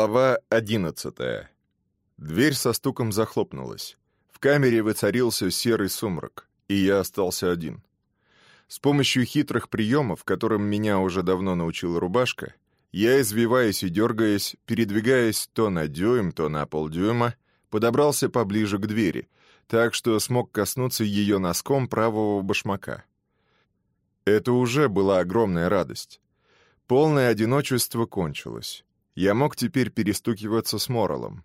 Глава одиннадцатая. Дверь со стуком захлопнулась. В камере воцарился серый сумрак, и я остался один. С помощью хитрых приемов, которым меня уже давно научила рубашка, я, извиваясь и дергаясь, передвигаясь то на дюйм, то на полдюйма, подобрался поближе к двери, так что смог коснуться ее носком правого башмака. Это уже была огромная радость. Полное одиночество кончилось я мог теперь перестукиваться с Моролом.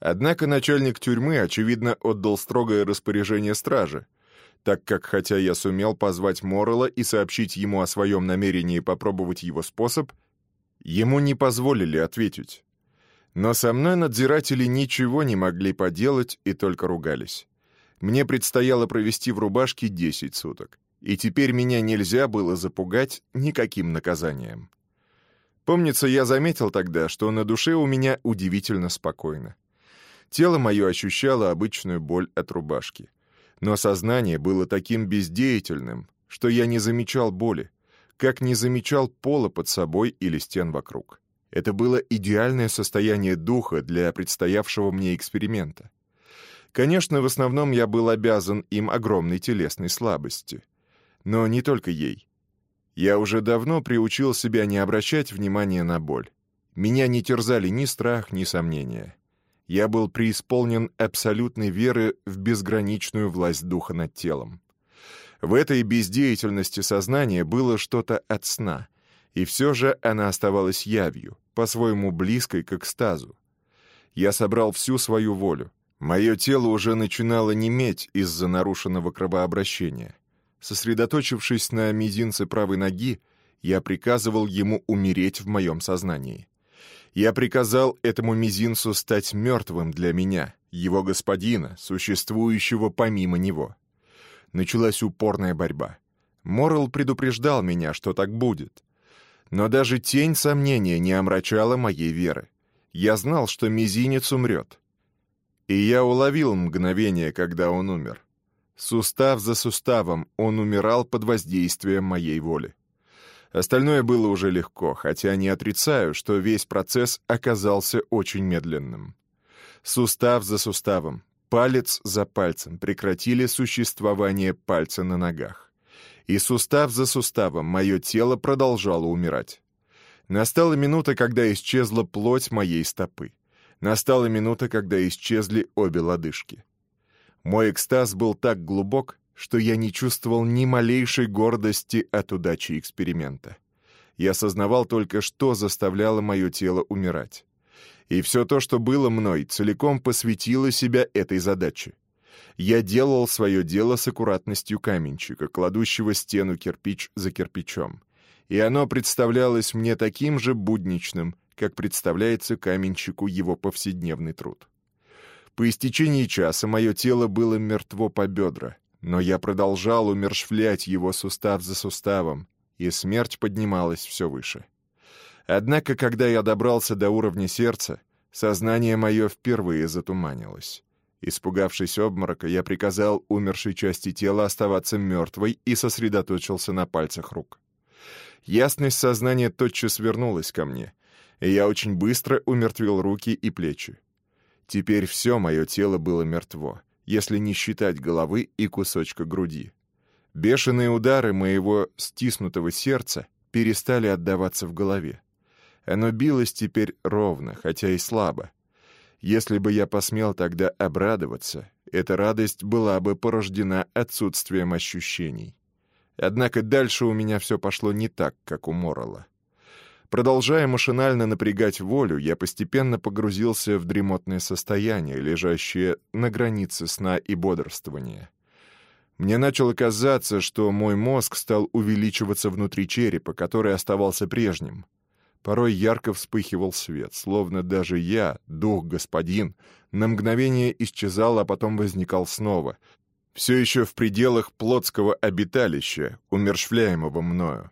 Однако начальник тюрьмы, очевидно, отдал строгое распоряжение стражи, так как, хотя я сумел позвать Моррелла и сообщить ему о своем намерении попробовать его способ, ему не позволили ответить. Но со мной надзиратели ничего не могли поделать и только ругались. Мне предстояло провести в рубашке 10 суток, и теперь меня нельзя было запугать никаким наказанием. Помнится, я заметил тогда, что на душе у меня удивительно спокойно. Тело мое ощущало обычную боль от рубашки. Но сознание было таким бездеятельным, что я не замечал боли, как не замечал пола под собой или стен вокруг. Это было идеальное состояние духа для предстоявшего мне эксперимента. Конечно, в основном я был обязан им огромной телесной слабости. Но не только ей. Я уже давно приучил себя не обращать внимания на боль. Меня не терзали ни страх, ни сомнения. Я был преисполнен абсолютной веры в безграничную власть духа над телом. В этой бездеятельности сознания было что-то от сна, и все же она оставалась явью, по-своему близкой к экстазу. Я собрал всю свою волю. Мое тело уже начинало неметь из-за нарушенного кровообращения. Сосредоточившись на мизинце правой ноги, я приказывал ему умереть в моем сознании. Я приказал этому мизинцу стать мертвым для меня, его господина, существующего помимо него. Началась упорная борьба. Моррелл предупреждал меня, что так будет. Но даже тень сомнения не омрачала моей веры. Я знал, что мизинец умрет. И я уловил мгновение, когда он умер. Сустав за суставом он умирал под воздействием моей воли. Остальное было уже легко, хотя не отрицаю, что весь процесс оказался очень медленным. Сустав за суставом, палец за пальцем прекратили существование пальца на ногах. И сустав за суставом мое тело продолжало умирать. Настала минута, когда исчезла плоть моей стопы. Настала минута, когда исчезли обе лодыжки. Мой экстаз был так глубок, что я не чувствовал ни малейшей гордости от удачи эксперимента. Я осознавал только, что заставляло мое тело умирать. И все то, что было мной, целиком посвятило себя этой задаче. Я делал свое дело с аккуратностью каменщика, кладущего стену кирпич за кирпичом. И оно представлялось мне таким же будничным, как представляется каменщику его повседневный труд. По истечении часа мое тело было мертво по бедра, но я продолжал умершвлять его сустав за суставом, и смерть поднималась все выше. Однако, когда я добрался до уровня сердца, сознание мое впервые затуманилось. Испугавшись обморока, я приказал умершей части тела оставаться мертвой и сосредоточился на пальцах рук. Ясность сознания тотчас вернулась ко мне, и я очень быстро умертвил руки и плечи. Теперь все мое тело было мертво, если не считать головы и кусочка груди. Бешеные удары моего стиснутого сердца перестали отдаваться в голове. Оно билось теперь ровно, хотя и слабо. Если бы я посмел тогда обрадоваться, эта радость была бы порождена отсутствием ощущений. Однако дальше у меня все пошло не так, как у Моррелла. Продолжая машинально напрягать волю, я постепенно погрузился в дремотное состояние, лежащее на границе сна и бодрствования. Мне начало казаться, что мой мозг стал увеличиваться внутри черепа, который оставался прежним. Порой ярко вспыхивал свет, словно даже я, дух-господин, на мгновение исчезал, а потом возникал снова, все еще в пределах плотского обиталища, умершвляемого мною.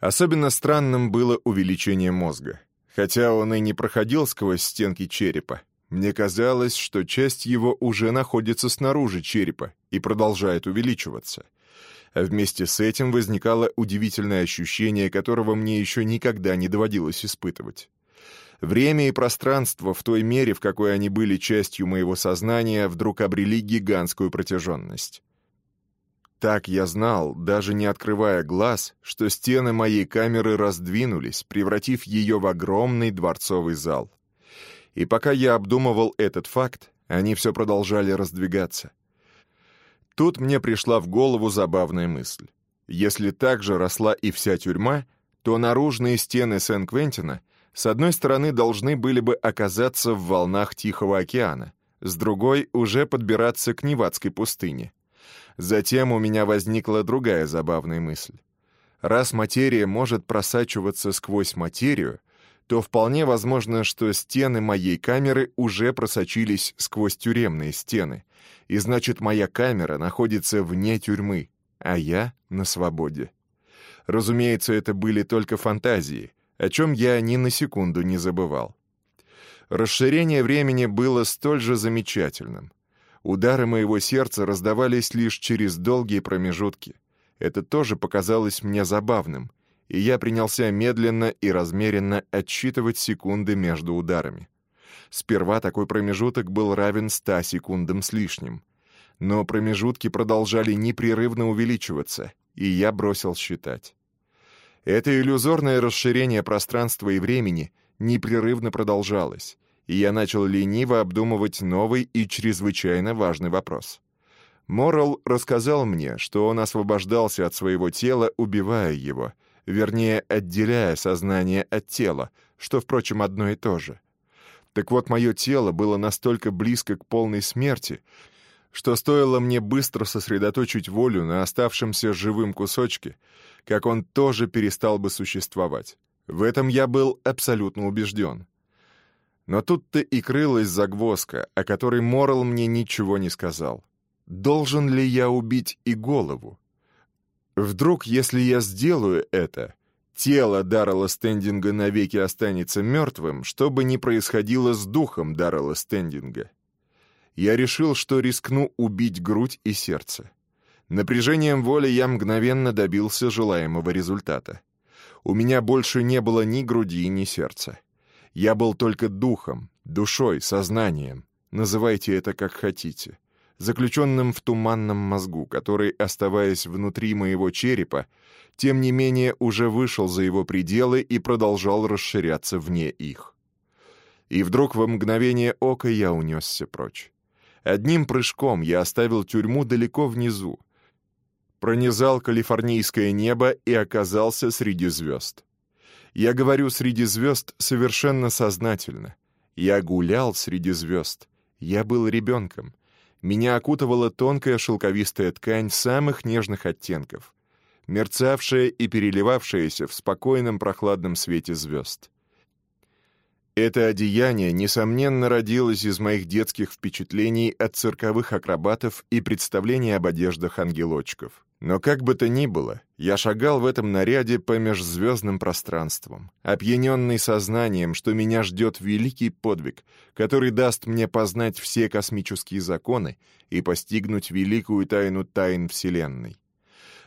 Особенно странным было увеличение мозга. Хотя он и не проходил сквозь стенки черепа, мне казалось, что часть его уже находится снаружи черепа и продолжает увеличиваться. А вместе с этим возникало удивительное ощущение, которого мне еще никогда не доводилось испытывать. Время и пространство в той мере, в какой они были частью моего сознания, вдруг обрели гигантскую протяженность. Так я знал, даже не открывая глаз, что стены моей камеры раздвинулись, превратив ее в огромный дворцовый зал. И пока я обдумывал этот факт, они все продолжали раздвигаться. Тут мне пришла в голову забавная мысль. Если так же росла и вся тюрьма, то наружные стены Сен-Квентина с одной стороны должны были бы оказаться в волнах Тихого океана, с другой — уже подбираться к Невадской пустыне. Затем у меня возникла другая забавная мысль. Раз материя может просачиваться сквозь материю, то вполне возможно, что стены моей камеры уже просочились сквозь тюремные стены, и значит, моя камера находится вне тюрьмы, а я на свободе. Разумеется, это были только фантазии, о чем я ни на секунду не забывал. Расширение времени было столь же замечательным. Удары моего сердца раздавались лишь через долгие промежутки. Это тоже показалось мне забавным, и я принялся медленно и размеренно отсчитывать секунды между ударами. Сперва такой промежуток был равен 100 секундам с лишним. Но промежутки продолжали непрерывно увеличиваться, и я бросил считать. Это иллюзорное расширение пространства и времени непрерывно продолжалось, и я начал лениво обдумывать новый и чрезвычайно важный вопрос. Морал рассказал мне, что он освобождался от своего тела, убивая его, вернее, отделяя сознание от тела, что, впрочем, одно и то же. Так вот, мое тело было настолько близко к полной смерти, что стоило мне быстро сосредоточить волю на оставшемся живым кусочке, как он тоже перестал бы существовать. В этом я был абсолютно убежден. Но тут-то и крылась загвоздка, о которой Морал мне ничего не сказал. Должен ли я убить и голову? Вдруг, если я сделаю это, тело Даррела Стендинга навеки останется мертвым, что бы ни происходило с духом Даррела Стендинга. Я решил, что рискну убить грудь и сердце. Напряжением воли я мгновенно добился желаемого результата. У меня больше не было ни груди, ни сердца. Я был только духом, душой, сознанием, называйте это как хотите, заключенным в туманном мозгу, который, оставаясь внутри моего черепа, тем не менее уже вышел за его пределы и продолжал расширяться вне их. И вдруг во мгновение ока я унесся прочь. Одним прыжком я оставил тюрьму далеко внизу, пронизал калифорнийское небо и оказался среди звезд. Я говорю «среди звезд» совершенно сознательно. Я гулял среди звезд. Я был ребенком. Меня окутывала тонкая шелковистая ткань самых нежных оттенков, мерцавшая и переливавшаяся в спокойном прохладном свете звезд. Это одеяние, несомненно, родилось из моих детских впечатлений от цирковых акробатов и представлений об одеждах ангелочков. Но как бы то ни было, я шагал в этом наряде по межзвездным пространствам, опьяненный сознанием, что меня ждет великий подвиг, который даст мне познать все космические законы и постигнуть великую тайну тайн Вселенной.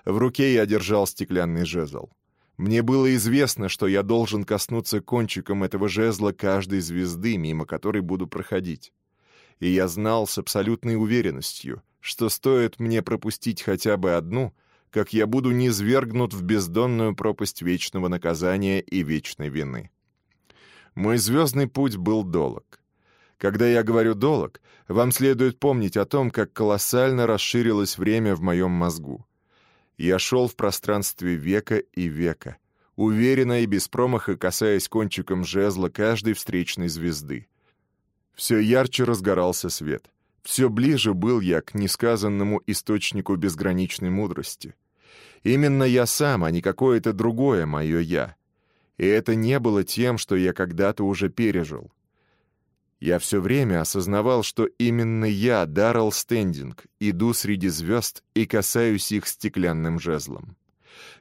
В руке я держал стеклянный жезл. Мне было известно, что я должен коснуться кончиком этого жезла каждой звезды, мимо которой буду проходить. И я знал с абсолютной уверенностью — что стоит мне пропустить хотя бы одну, как я буду низвергнут в бездонную пропасть вечного наказания и вечной вины. Мой звездный путь был долог. Когда я говорю «долог», вам следует помнить о том, как колоссально расширилось время в моем мозгу. Я шел в пространстве века и века, уверенно и без промаха касаясь кончиком жезла каждой встречной звезды. Все ярче разгорался свет. Все ближе был я к несказанному источнику безграничной мудрости. Именно я сам, а не какое-то другое мое «я». И это не было тем, что я когда-то уже пережил. Я все время осознавал, что именно я, Даррелл Стендинг, иду среди звезд и касаюсь их стеклянным жезлом.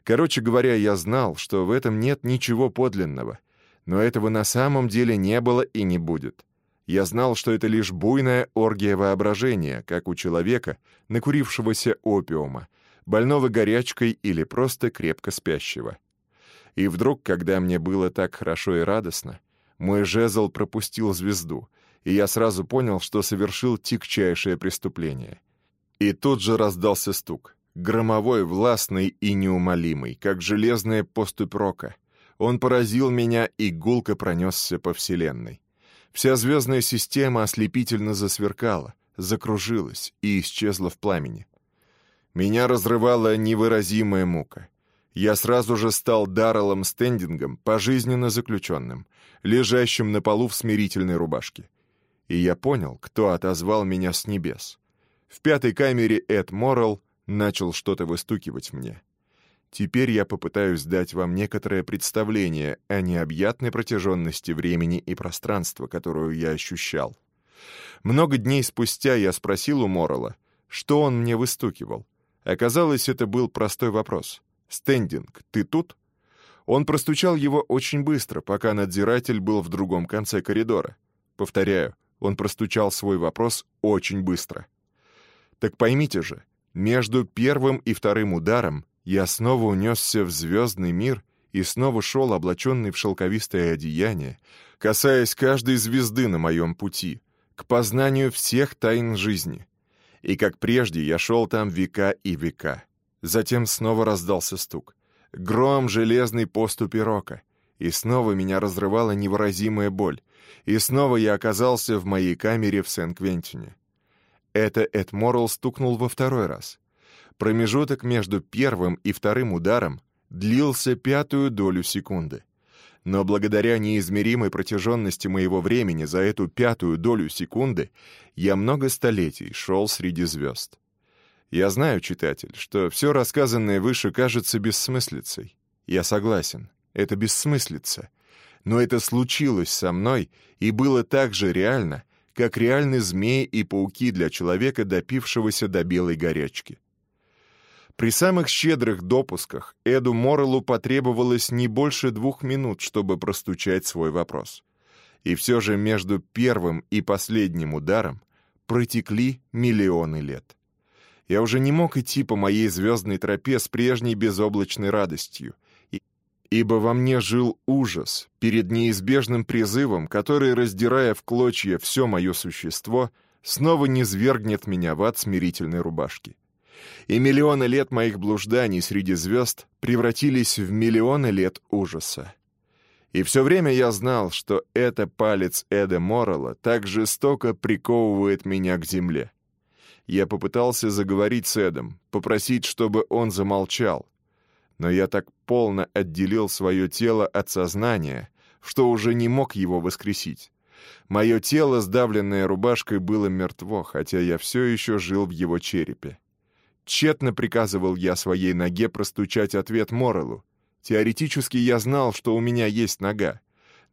Короче говоря, я знал, что в этом нет ничего подлинного, но этого на самом деле не было и не будет. Я знал, что это лишь буйная оргия воображения, как у человека, накурившегося опиума, больного горячкой или просто крепко спящего. И вдруг, когда мне было так хорошо и радостно, Мой жезл пропустил звезду, и я сразу понял, что совершил тягчайшее преступление. И тут же раздался стук. Громовой, властный и неумолимый, как железная поступь рока. Он поразил меня, и гулко пронесся по Вселенной. Вся звездная система ослепительно засверкала, закружилась и исчезла в пламени. Меня разрывала невыразимая мука. Я сразу же стал Дарреллом Стендингом, пожизненно заключенным, лежащим на полу в смирительной рубашке. И я понял, кто отозвал меня с небес. В пятой камере Эд Моррелл начал что-то выстукивать мне. Теперь я попытаюсь дать вам некоторое представление о необъятной протяженности времени и пространства, которую я ощущал. Много дней спустя я спросил у Моррелла, что он мне выстукивал. Оказалось, это был простой вопрос. «Стендинг, ты тут?» Он простучал его очень быстро, пока надзиратель был в другом конце коридора. Повторяю, он простучал свой вопрос очень быстро. Так поймите же, между первым и вторым ударом я снова унесся в звездный мир и снова шел, облаченный в шелковистое одеяние, касаясь каждой звезды на моем пути, к познанию всех тайн жизни. И как прежде я шел там века и века. Затем снова раздался стук. Гром железной поступи рока. И снова меня разрывала невыразимая боль. И снова я оказался в моей камере в Сен-Квентине. Это Эд Моррелл стукнул во второй раз. Промежуток между первым и вторым ударом длился пятую долю секунды. Но благодаря неизмеримой протяженности моего времени за эту пятую долю секунды я много столетий шел среди звезд. Я знаю, читатель, что все рассказанное выше кажется бессмыслицей. Я согласен, это бессмыслица. Но это случилось со мной и было так же реально, как реальны змеи и пауки для человека, допившегося до белой горячки. При самых щедрых допусках Эду Морреллу потребовалось не больше двух минут, чтобы простучать свой вопрос. И все же между первым и последним ударом протекли миллионы лет. Я уже не мог идти по моей звездной тропе с прежней безоблачной радостью, ибо во мне жил ужас перед неизбежным призывом, который, раздирая в клочья все мое существо, снова не свергнет меня в ад смирительной рубашки и миллионы лет моих блужданий среди звезд превратились в миллионы лет ужаса. И все время я знал, что это палец Эда Моррелла так жестоко приковывает меня к земле. Я попытался заговорить с Эдом, попросить, чтобы он замолчал. Но я так полно отделил свое тело от сознания, что уже не мог его воскресить. Мое тело, сдавленное рубашкой, было мертво, хотя я все еще жил в его черепе. Тщетно приказывал я своей ноге простучать ответ Морелу. Теоретически я знал, что у меня есть нога,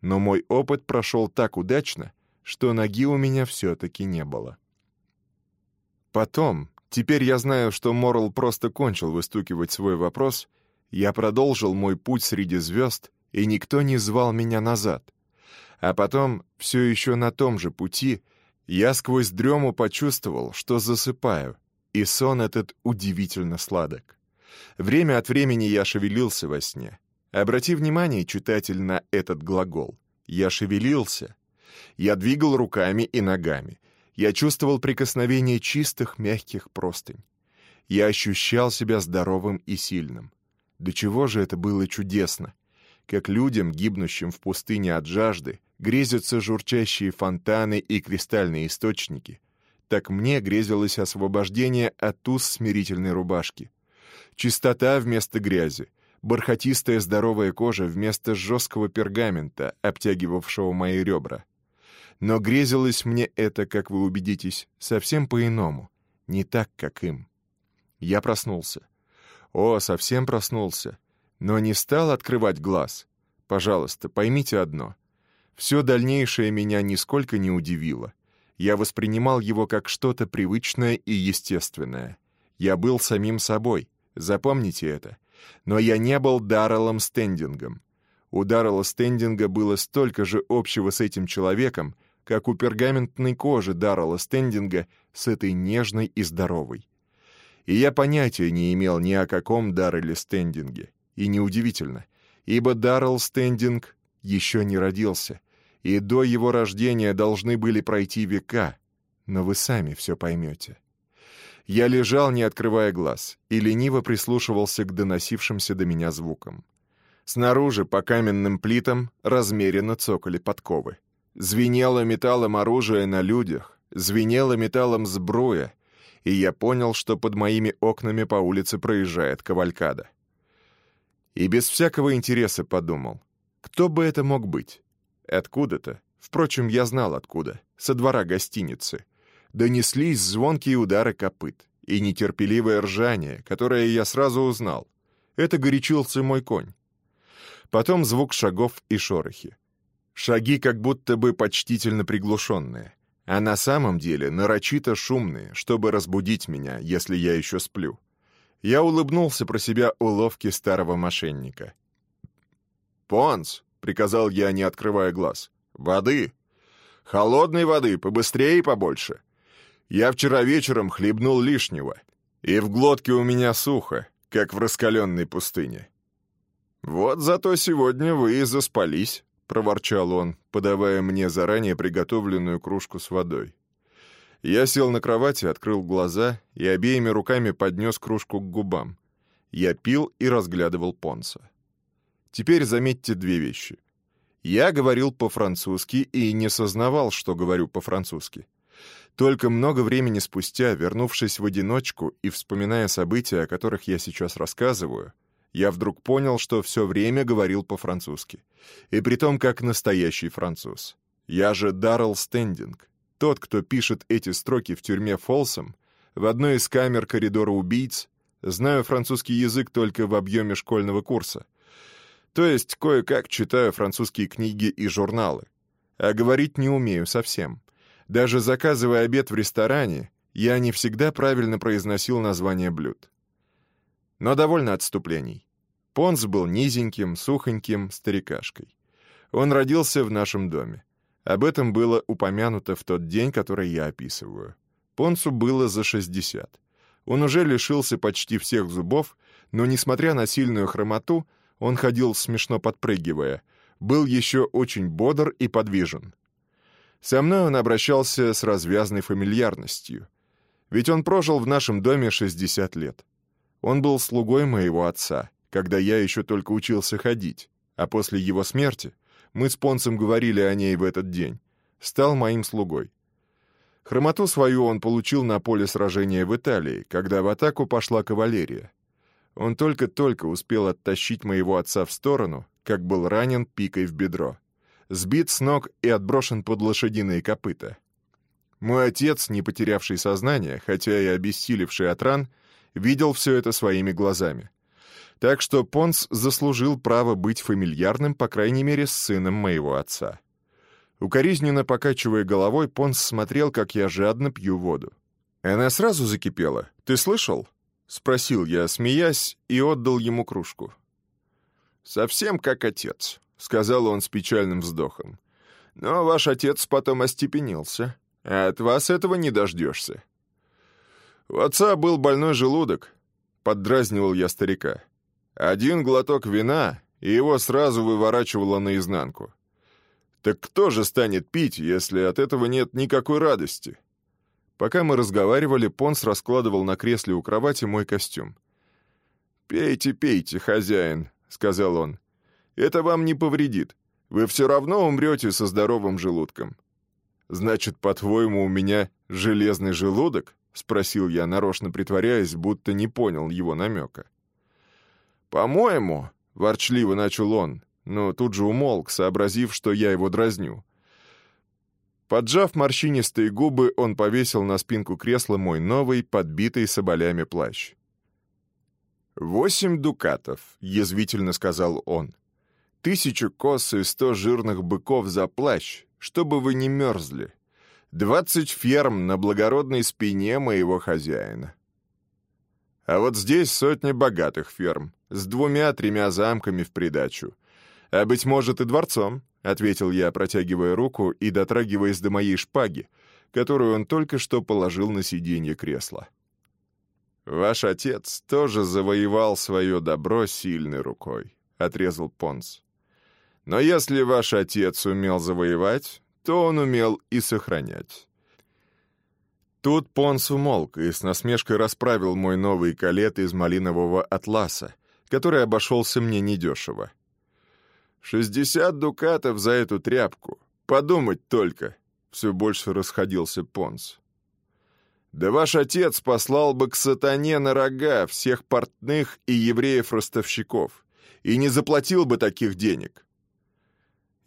но мой опыт прошел так удачно, что ноги у меня все-таки не было. Потом, теперь я знаю, что Морл просто кончил выстукивать свой вопрос, я продолжил мой путь среди звезд, и никто не звал меня назад. А потом, все еще на том же пути, я сквозь дрему почувствовал, что засыпаю — и сон этот удивительно сладок. Время от времени я шевелился во сне. Обрати внимание, читатель, на этот глагол. Я шевелился. Я двигал руками и ногами. Я чувствовал прикосновение чистых, мягких простынь. Я ощущал себя здоровым и сильным. До чего же это было чудесно! Как людям, гибнущим в пустыне от жажды, грезятся журчащие фонтаны и кристальные источники — так мне грезилось освобождение от уз смирительной рубашки. Чистота вместо грязи, бархатистая здоровая кожа вместо жесткого пергамента, обтягивавшего мои ребра. Но грезилось мне это, как вы убедитесь, совсем по-иному, не так, как им. Я проснулся. О, совсем проснулся. Но не стал открывать глаз. Пожалуйста, поймите одно. Все дальнейшее меня нисколько не удивило. Я воспринимал его как что-то привычное и естественное. Я был самим собой, запомните это. Но я не был Дарреллом Стендингом. У Даррелла Стендинга было столько же общего с этим человеком, как у пергаментной кожи Даррелла Стендинга с этой нежной и здоровой. И я понятия не имел ни о каком Даррелле Стендинге. И неудивительно, ибо Даррелл Стендинг еще не родился — и до его рождения должны были пройти века, но вы сами все поймете. Я лежал, не открывая глаз, и лениво прислушивался к доносившимся до меня звукам. Снаружи по каменным плитам размеренно цокали подковы. Звенело металлом оружие на людях, звенело металлом сбруя, и я понял, что под моими окнами по улице проезжает кавалькада. И без всякого интереса подумал, кто бы это мог быть? Откуда-то, впрочем, я знал откуда, со двора гостиницы, донеслись звонкие удары копыт и нетерпеливое ржание, которое я сразу узнал. Это горячился мой конь. Потом звук шагов и шорохи. Шаги как будто бы почтительно приглушенные, а на самом деле нарочито шумные, чтобы разбудить меня, если я еще сплю. Я улыбнулся про себя уловки старого мошенника. «Понс!» — приказал я, не открывая глаз. «Воды! Холодной воды, побыстрее и побольше!» Я вчера вечером хлебнул лишнего, и в глотке у меня сухо, как в раскаленной пустыне. «Вот зато сегодня вы и заспались», — проворчал он, подавая мне заранее приготовленную кружку с водой. Я сел на кровати, открыл глаза и обеими руками поднес кружку к губам. Я пил и разглядывал Понса. Теперь заметьте две вещи. Я говорил по-французски и не сознавал, что говорю по-французски. Только много времени спустя, вернувшись в одиночку и вспоминая события, о которых я сейчас рассказываю, я вдруг понял, что все время говорил по-французски. И притом как настоящий француз. Я же Даррелл Стендинг, тот, кто пишет эти строки в тюрьме Фолсом, в одной из камер коридора убийц, знаю французский язык только в объеме школьного курса. То есть кое-как читаю французские книги и журналы. А говорить не умею совсем. Даже заказывая обед в ресторане, я не всегда правильно произносил название блюд. Но довольно отступлений. Понс был низеньким, сухоньким старикашкой. Он родился в нашем доме. Об этом было упомянуто в тот день, который я описываю. Понсу было за 60. Он уже лишился почти всех зубов, но, несмотря на сильную хромоту, он ходил смешно подпрыгивая, был еще очень бодр и подвижен. Со мной он обращался с развязной фамильярностью. Ведь он прожил в нашем доме 60 лет. Он был слугой моего отца, когда я еще только учился ходить, а после его смерти, мы с Понцем говорили о ней в этот день, стал моим слугой. Хромоту свою он получил на поле сражения в Италии, когда в атаку пошла кавалерия. Он только-только успел оттащить моего отца в сторону, как был ранен пикой в бедро сбит с ног и отброшен под лошадиные копыта. Мой отец, не потерявший сознание, хотя и обессилевший от ран, видел все это своими глазами. Так что Понс заслужил право быть фамильярным, по крайней мере, с сыном моего отца. Укоризненно покачивая головой, Понс смотрел, как я жадно пью воду. «Она сразу закипела. Ты слышал?» — спросил я, смеясь, и отдал ему кружку. «Совсем как отец», — сказал он с печальным вздохом. «Но ваш отец потом остепенился, а от вас этого не дождешься». «У отца был больной желудок», — поддразнивал я старика. «Один глоток вина, и его сразу выворачивало наизнанку. Так кто же станет пить, если от этого нет никакой радости?» Пока мы разговаривали, Понс раскладывал на кресле у кровати мой костюм. «Пейте, пейте, хозяин», — сказал он. Это вам не повредит. Вы все равно умрете со здоровым желудком». «Значит, по-твоему, у меня железный желудок?» — спросил я, нарочно притворяясь, будто не понял его намека. «По-моему», — ворчливо начал он, но тут же умолк, сообразив, что я его дразню. Поджав морщинистые губы, он повесил на спинку кресла мой новый, подбитый соболями плащ. «Восемь дукатов», — язвительно сказал он тысячу кос и сто жирных быков за плащ, чтобы вы не мерзли. Двадцать ферм на благородной спине моего хозяина. А вот здесь сотни богатых ферм, с двумя-тремя замками в придачу. А, быть может, и дворцом, — ответил я, протягивая руку и дотрагиваясь до моей шпаги, которую он только что положил на сиденье кресла. «Ваш отец тоже завоевал свое добро сильной рукой», — отрезал Понс. Но если ваш отец умел завоевать, то он умел и сохранять. Тут Понс умолк и с насмешкой расправил мой новый калет из малинового атласа, который обошелся мне недешево. «Шестьдесят дукатов за эту тряпку. Подумать только!» Все больше расходился Понс. «Да ваш отец послал бы к сатане на рога всех портных и евреев-ростовщиков и не заплатил бы таких денег.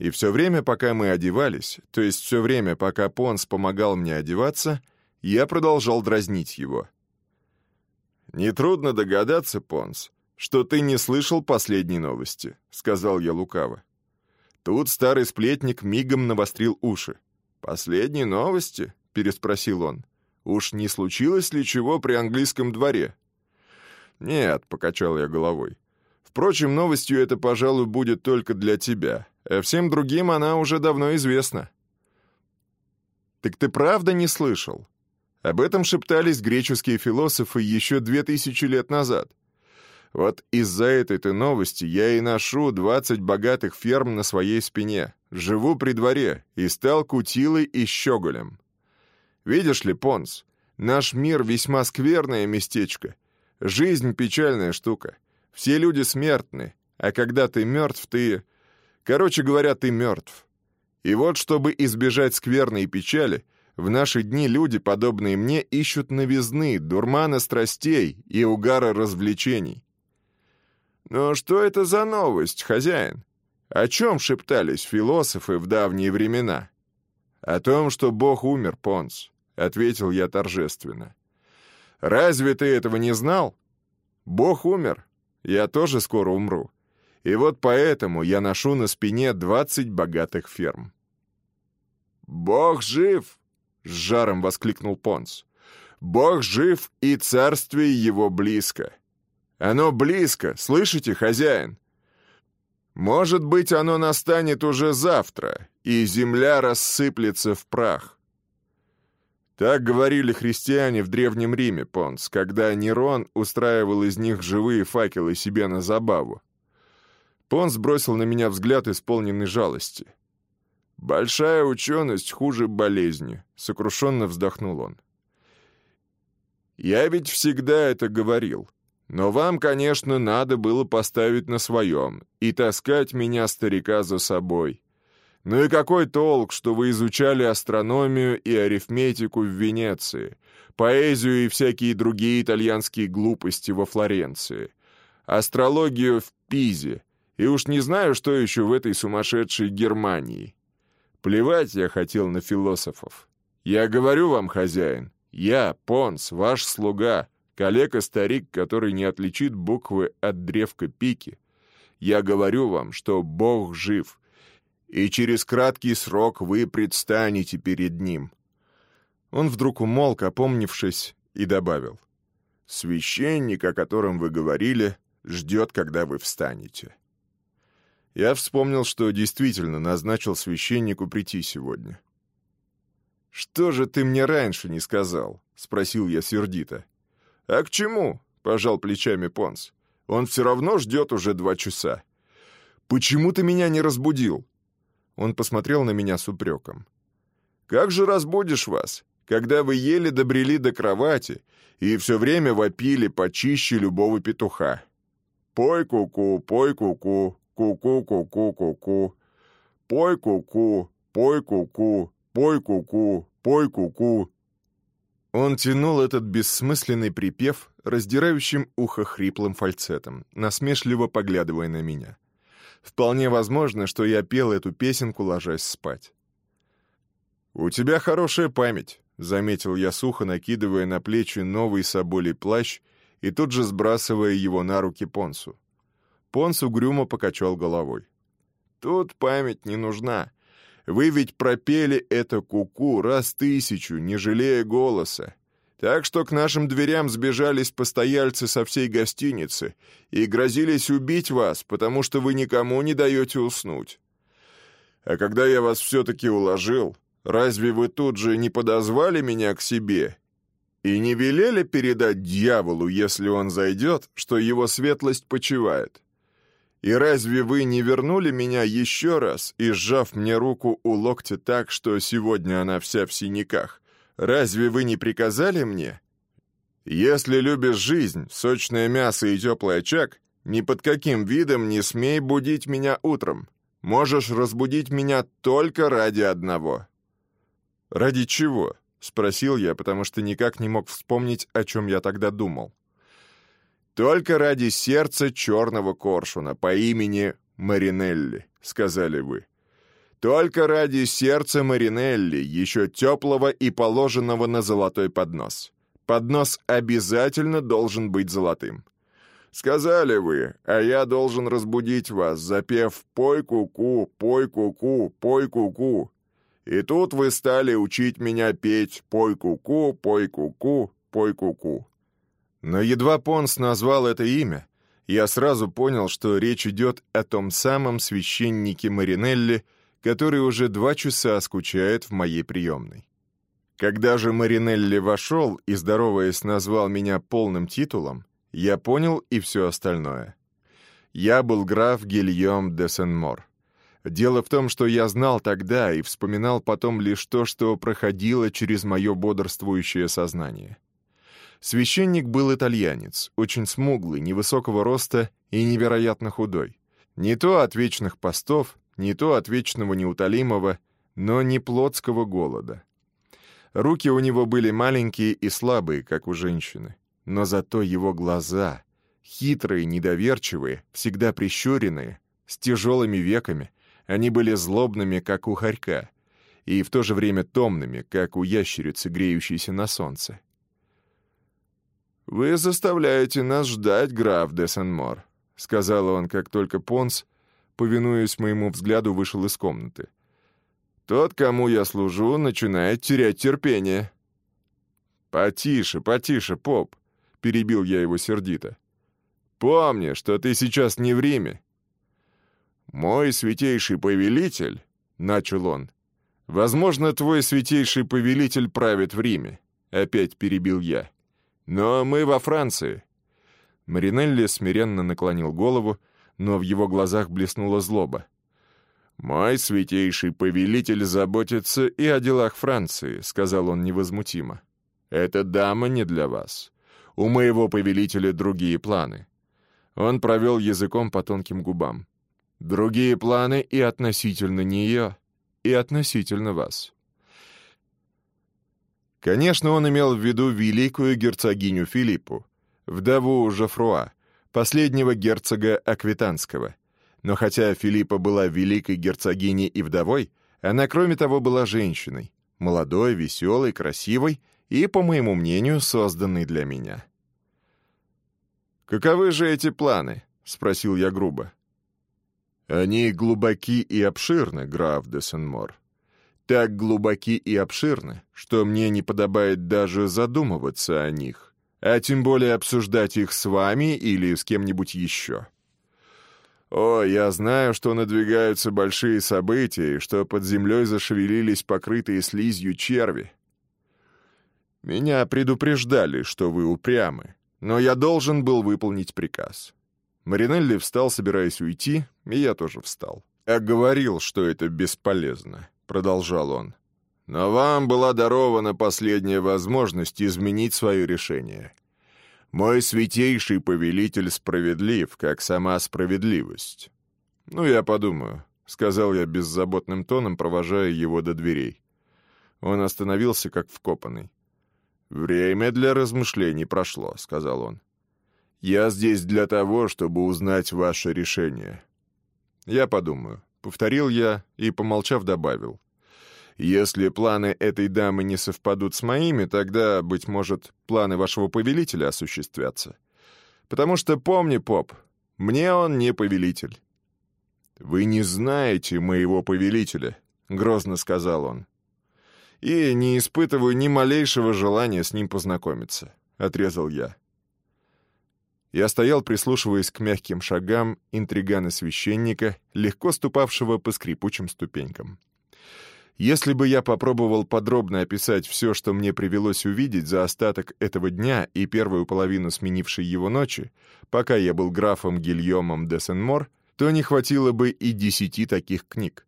И все время, пока мы одевались, то есть все время, пока Понс помогал мне одеваться, я продолжал дразнить его. «Нетрудно догадаться, Понс, что ты не слышал последней новости», — сказал я лукаво. Тут старый сплетник мигом навострил уши. «Последние новости?» — переспросил он. «Уж не случилось ли чего при английском дворе?» «Нет», — покачал я головой. «Впрочем, новостью это, пожалуй, будет только для тебя, а всем другим она уже давно известна». «Так ты правда не слышал?» Об этом шептались греческие философы еще две тысячи лет назад. Вот из-за этой-то новости я и ношу двадцать богатых ферм на своей спине, живу при дворе и стал кутилой и щеголем. Видишь ли, Понс, наш мир весьма скверное местечко. Жизнь печальная штука. Все люди смертны, а когда ты мертв, ты... Короче говоря, ты мертв. И вот, чтобы избежать скверной печали, в наши дни люди, подобные мне, ищут новизны, дурмана страстей и угара развлечений. Но что это за новость, хозяин? О чем шептались философы в давние времена? О том, что Бог умер, Понс, — ответил я торжественно. Разве ты этого не знал? Бог умер, я тоже скоро умру. И вот поэтому я ношу на спине двадцать богатых ферм. «Бог жив!» — с жаром воскликнул Понс. «Бог жив, и царствие его близко. Оно близко, слышите, хозяин? Может быть, оно настанет уже завтра, и земля рассыплется в прах». Так говорили христиане в Древнем Риме, Понс, когда Нерон устраивал из них живые факелы себе на забаву. Понс бросил на меня взгляд, исполненный жалости. «Большая ученость хуже болезни», — сокрушенно вздохнул он. «Я ведь всегда это говорил. Но вам, конечно, надо было поставить на своем и таскать меня, старика, за собой. Ну и какой толк, что вы изучали астрономию и арифметику в Венеции, поэзию и всякие другие итальянские глупости во Флоренции, астрологию в Пизе, и уж не знаю, что еще в этой сумасшедшей Германии». Плевать я хотел на философов. Я говорю вам, хозяин, я, Понс, ваш слуга, калека-старик, который не отличит буквы от древка пики. Я говорю вам, что Бог жив, и через краткий срок вы предстанете перед Ним». Он вдруг умолк, опомнившись, и добавил. «Священник, о котором вы говорили, ждет, когда вы встанете». Я вспомнил, что действительно назначил священнику прийти сегодня. «Что же ты мне раньше не сказал?» — спросил я сердито. «А к чему?» — пожал плечами Понс. «Он все равно ждет уже два часа». «Почему ты меня не разбудил?» Он посмотрел на меня с упреком. «Как же разбудишь вас, когда вы еле добрели до кровати и все время вопили почище любого петуха? Пой куку, Ку-ку-ку-ку-ку-ку. Пой ку-ку, пой ку-ку, пой ку-ку, пой ку-ку. Он тянул этот бессмысленный припев, раздирающим ухо хриплым фальцетом, насмешливо поглядывая на меня. Вполне возможно, что я пел эту песенку, ложась спать. «У тебя хорошая память», — заметил я сухо, накидывая на плечи новый соболий плащ и тут же сбрасывая его на руки Понсу. Понс угрюмо покачал головой. «Тут память не нужна. Вы ведь пропели это куку -ку раз тысячу, не жалея голоса. Так что к нашим дверям сбежались постояльцы со всей гостиницы и грозились убить вас, потому что вы никому не даете уснуть. А когда я вас все-таки уложил, разве вы тут же не подозвали меня к себе и не велели передать дьяволу, если он зайдет, что его светлость почивает? И разве вы не вернули меня еще раз и, сжав мне руку у локтя так, что сегодня она вся в синяках, разве вы не приказали мне? Если любишь жизнь, сочное мясо и теплый очаг, ни под каким видом не смей будить меня утром. Можешь разбудить меня только ради одного». «Ради чего?» — спросил я, потому что никак не мог вспомнить, о чем я тогда думал. «Только ради сердца черного коршуна по имени Маринелли», — сказали вы. «Только ради сердца Маринелли, еще теплого и положенного на золотой поднос. Поднос обязательно должен быть золотым. Сказали вы, а я должен разбудить вас, запев «Пой ку-ку, пой ку-ку, пой ку-ку». И тут вы стали учить меня петь «Пой ку-ку, пой ку-ку, пой ку-ку». Но едва Понс назвал это имя, я сразу понял, что речь идет о том самом священнике Маринелли, который уже два часа скучает в моей приемной. Когда же Маринелли вошел и, здороваясь, назвал меня полным титулом, я понял и все остальное. Я был граф Гильем де Сен-Мор. Дело в том, что я знал тогда и вспоминал потом лишь то, что проходило через мое бодрствующее сознание. Священник был итальянец, очень смуглый, невысокого роста и невероятно худой. Не то от вечных постов, не то от вечного неутолимого, но не плотского голода. Руки у него были маленькие и слабые, как у женщины. Но зато его глаза, хитрые, недоверчивые, всегда прищуренные, с тяжелыми веками, они были злобными, как у хорька, и в то же время томными, как у ящерицы, греющейся на солнце. «Вы заставляете нас ждать, граф де Сен-Мор», — сказал он, как только Понс, повинуясь моему взгляду, вышел из комнаты. «Тот, кому я служу, начинает терять терпение». «Потише, потише, поп перебил я его сердито. «Помни, что ты сейчас не в Риме». «Мой святейший повелитель», — начал он, — «возможно, твой святейший повелитель правит в Риме», — опять перебил я. «Но мы во Франции». Маринелли смиренно наклонил голову, но в его глазах блеснула злоба. «Мой святейший повелитель заботится и о делах Франции», — сказал он невозмутимо. «Эта дама не для вас. У моего повелителя другие планы». Он провел языком по тонким губам. «Другие планы и относительно нее, и относительно вас». Конечно, он имел в виду великую герцогиню Филиппу, вдову Жофруа, последнего герцога Аквитанского. Но хотя Филиппа была великой герцогиней и вдовой, она, кроме того, была женщиной, молодой, веселой, красивой и, по моему мнению, созданный для меня. «Каковы же эти планы?» — спросил я грубо. «Они глубоки и обширны, граф де Сенмор. Так глубоки и обширны, что мне не подобает даже задумываться о них, а тем более обсуждать их с вами или с кем-нибудь еще». О, я знаю, что надвигаются большие события, и что под землей зашевелились покрытые слизью черви. Меня предупреждали, что вы упрямы, но я должен был выполнить приказ. Маринелли встал, собираясь уйти, и я тоже встал. «Я говорил, что это бесполезно», — продолжал он. «Но вам была дарована последняя возможность изменить свое решение. Мой святейший повелитель справедлив, как сама справедливость». «Ну, я подумаю», — сказал я беззаботным тоном, провожая его до дверей. Он остановился, как вкопанный. «Время для размышлений прошло», — сказал он. «Я здесь для того, чтобы узнать ваше решение». «Я подумаю», — повторил я и, помолчав, добавил. «Если планы этой дамы не совпадут с моими, тогда, быть может, планы вашего повелителя осуществятся. Потому что помни, поп, мне он не повелитель». «Вы не знаете моего повелителя», — грозно сказал он и не испытываю ни малейшего желания с ним познакомиться», — отрезал я. Я стоял, прислушиваясь к мягким шагам интригана-священника, легко ступавшего по скрипучим ступенькам. Если бы я попробовал подробно описать все, что мне привелось увидеть за остаток этого дня и первую половину сменившей его ночи, пока я был графом Гильомом де Сен-Мор, то не хватило бы и десяти таких книг.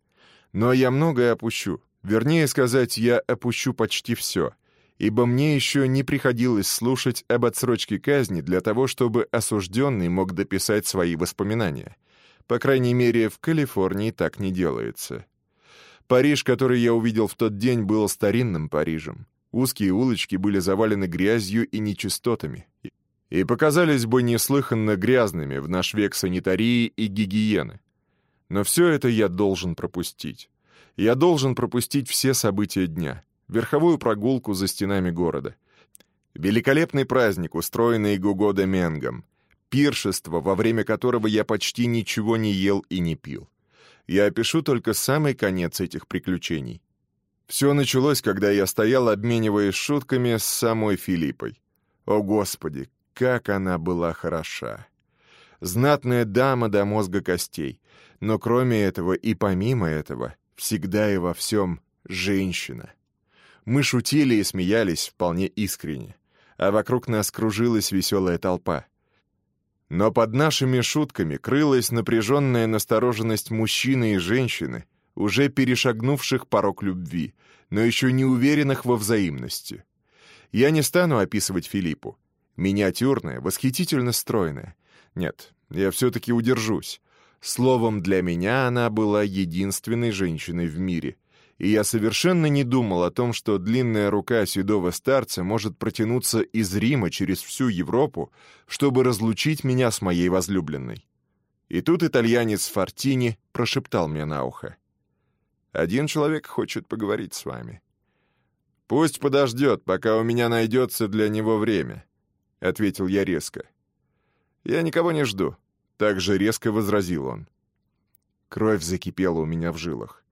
Но я многое опущу. Вернее сказать, я опущу почти все, ибо мне еще не приходилось слушать об отсрочке казни для того, чтобы осужденный мог дописать свои воспоминания. По крайней мере, в Калифорнии так не делается. Париж, который я увидел в тот день, был старинным Парижем. Узкие улочки были завалены грязью и нечистотами. И показались бы неслыханно грязными в наш век санитарии и гигиены. Но все это я должен пропустить. Я должен пропустить все события дня. Верховую прогулку за стенами города. Великолепный праздник, устроенный Гуго де Менгом. Пиршество, во время которого я почти ничего не ел и не пил. Я опишу только самый конец этих приключений. Все началось, когда я стоял, обмениваясь шутками с самой Филиппой. О, Господи, как она была хороша! Знатная дама до мозга костей, но кроме этого и помимо этого, всегда и во всем женщина. Мы шутили и смеялись вполне искренне, а вокруг нас кружилась веселая толпа. Но под нашими шутками крылась напряженная настороженность мужчины и женщины, уже перешагнувших порог любви, но еще не уверенных во взаимности. Я не стану описывать Филиппу. Миниатюрная, восхитительно стройная. Нет, я все-таки удержусь. Словом, для меня она была единственной женщиной в мире, и я совершенно не думал о том, что длинная рука седого старца может протянуться из Рима через всю Европу, чтобы разлучить меня с моей возлюбленной. И тут итальянец Фортини прошептал мне на ухо. «Один человек хочет поговорить с вами». «Пусть подождет, пока у меня найдется для него время», — ответил я резко. «Я никого не жду», — так же резко возразил он. Кровь закипела у меня в жилах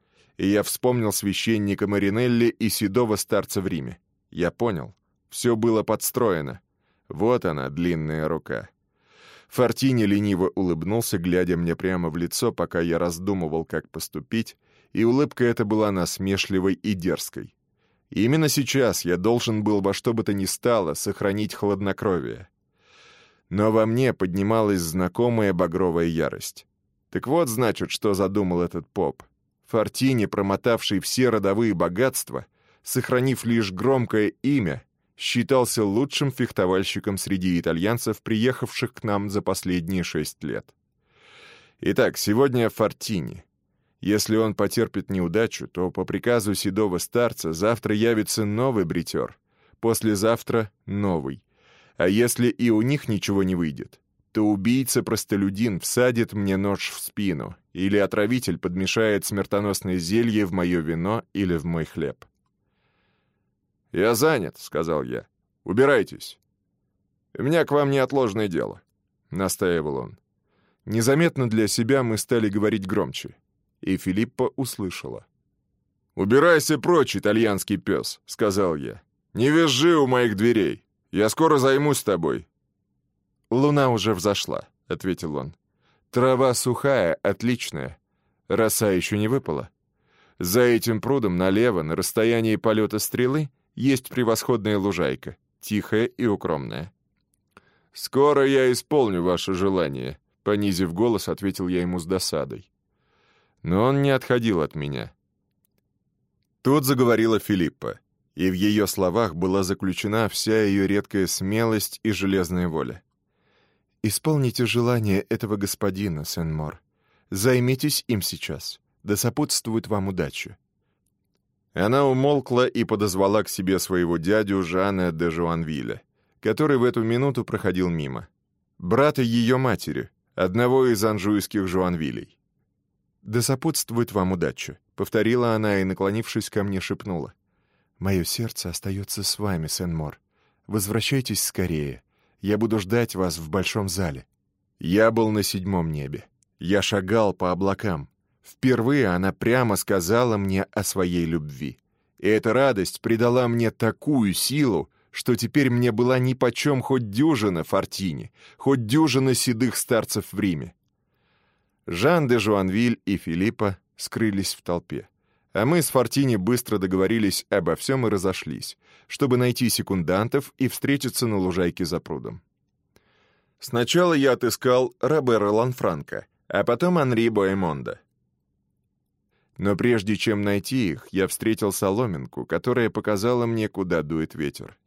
и я вспомнил священника Маринелли и седого старца в Риме. Я понял. Все было подстроено. Вот она, длинная рука. Фортини лениво улыбнулся, глядя мне прямо в лицо, пока я раздумывал, как поступить, и улыбка эта была насмешливой и дерзкой. Именно сейчас я должен был во что бы то ни стало сохранить хладнокровие. Но во мне поднималась знакомая багровая ярость. Так вот, значит, что задумал этот поп. Фортини, промотавший все родовые богатства, сохранив лишь громкое имя, считался лучшим фехтовальщиком среди итальянцев, приехавших к нам за последние шесть лет. Итак, сегодня Фортини. Если он потерпит неудачу, то по приказу седого старца завтра явится новый бритер, послезавтра — новый. А если и у них ничего не выйдет, то убийца-простолюдин всадит мне нож в спину, или отравитель подмешает смертоносное зелье в мое вино или в мой хлеб. «Я занят», — сказал я. «Убирайтесь». «У меня к вам неотложное дело», — настаивал он. Незаметно для себя мы стали говорить громче, и Филиппа услышала. «Убирайся прочь, итальянский пес», — сказал я. «Не визжи у моих дверей. Я скоро займусь тобой. «Луна уже взошла», — ответил он. «Трава сухая, отличная. Роса еще не выпала. За этим прудом налево, на расстоянии полета стрелы, есть превосходная лужайка, тихая и укромная». «Скоро я исполню ваше желание», — понизив голос, ответил я ему с досадой. Но он не отходил от меня. Тут заговорила Филиппа, и в ее словах была заключена вся ее редкая смелость и железная воля. Исполните желание этого господина, Сен-Мор. Займитесь им сейчас. Да сопутствует вам удача». Она умолкла и подозвала к себе своего дядю Жана де Жуанвиля, который в эту минуту проходил мимо. Брата ее матери, одного из анжуйских Жуанвилей. «Да сопутствует вам удача», — повторила она и, наклонившись ко мне, шепнула. «Мое сердце остается с вами, Сен-Мор. Возвращайтесь скорее. Я буду ждать вас в большом зале». Я был на седьмом небе. Я шагал по облакам. Впервые она прямо сказала мне о своей любви. И эта радость придала мне такую силу, что теперь мне была нипочем хоть дюжина Фортини, хоть дюжина седых старцев в Риме. Жан де Жуанвиль и Филиппа скрылись в толпе. А мы с Фортини быстро договорились обо всем и разошлись, чтобы найти секундантов и встретиться на лужайке за прудом. Сначала я отыскал Робера Ланфранко, а потом Анри Боэмонда. Но прежде чем найти их, я встретил соломинку, которая показала мне, куда дует ветер,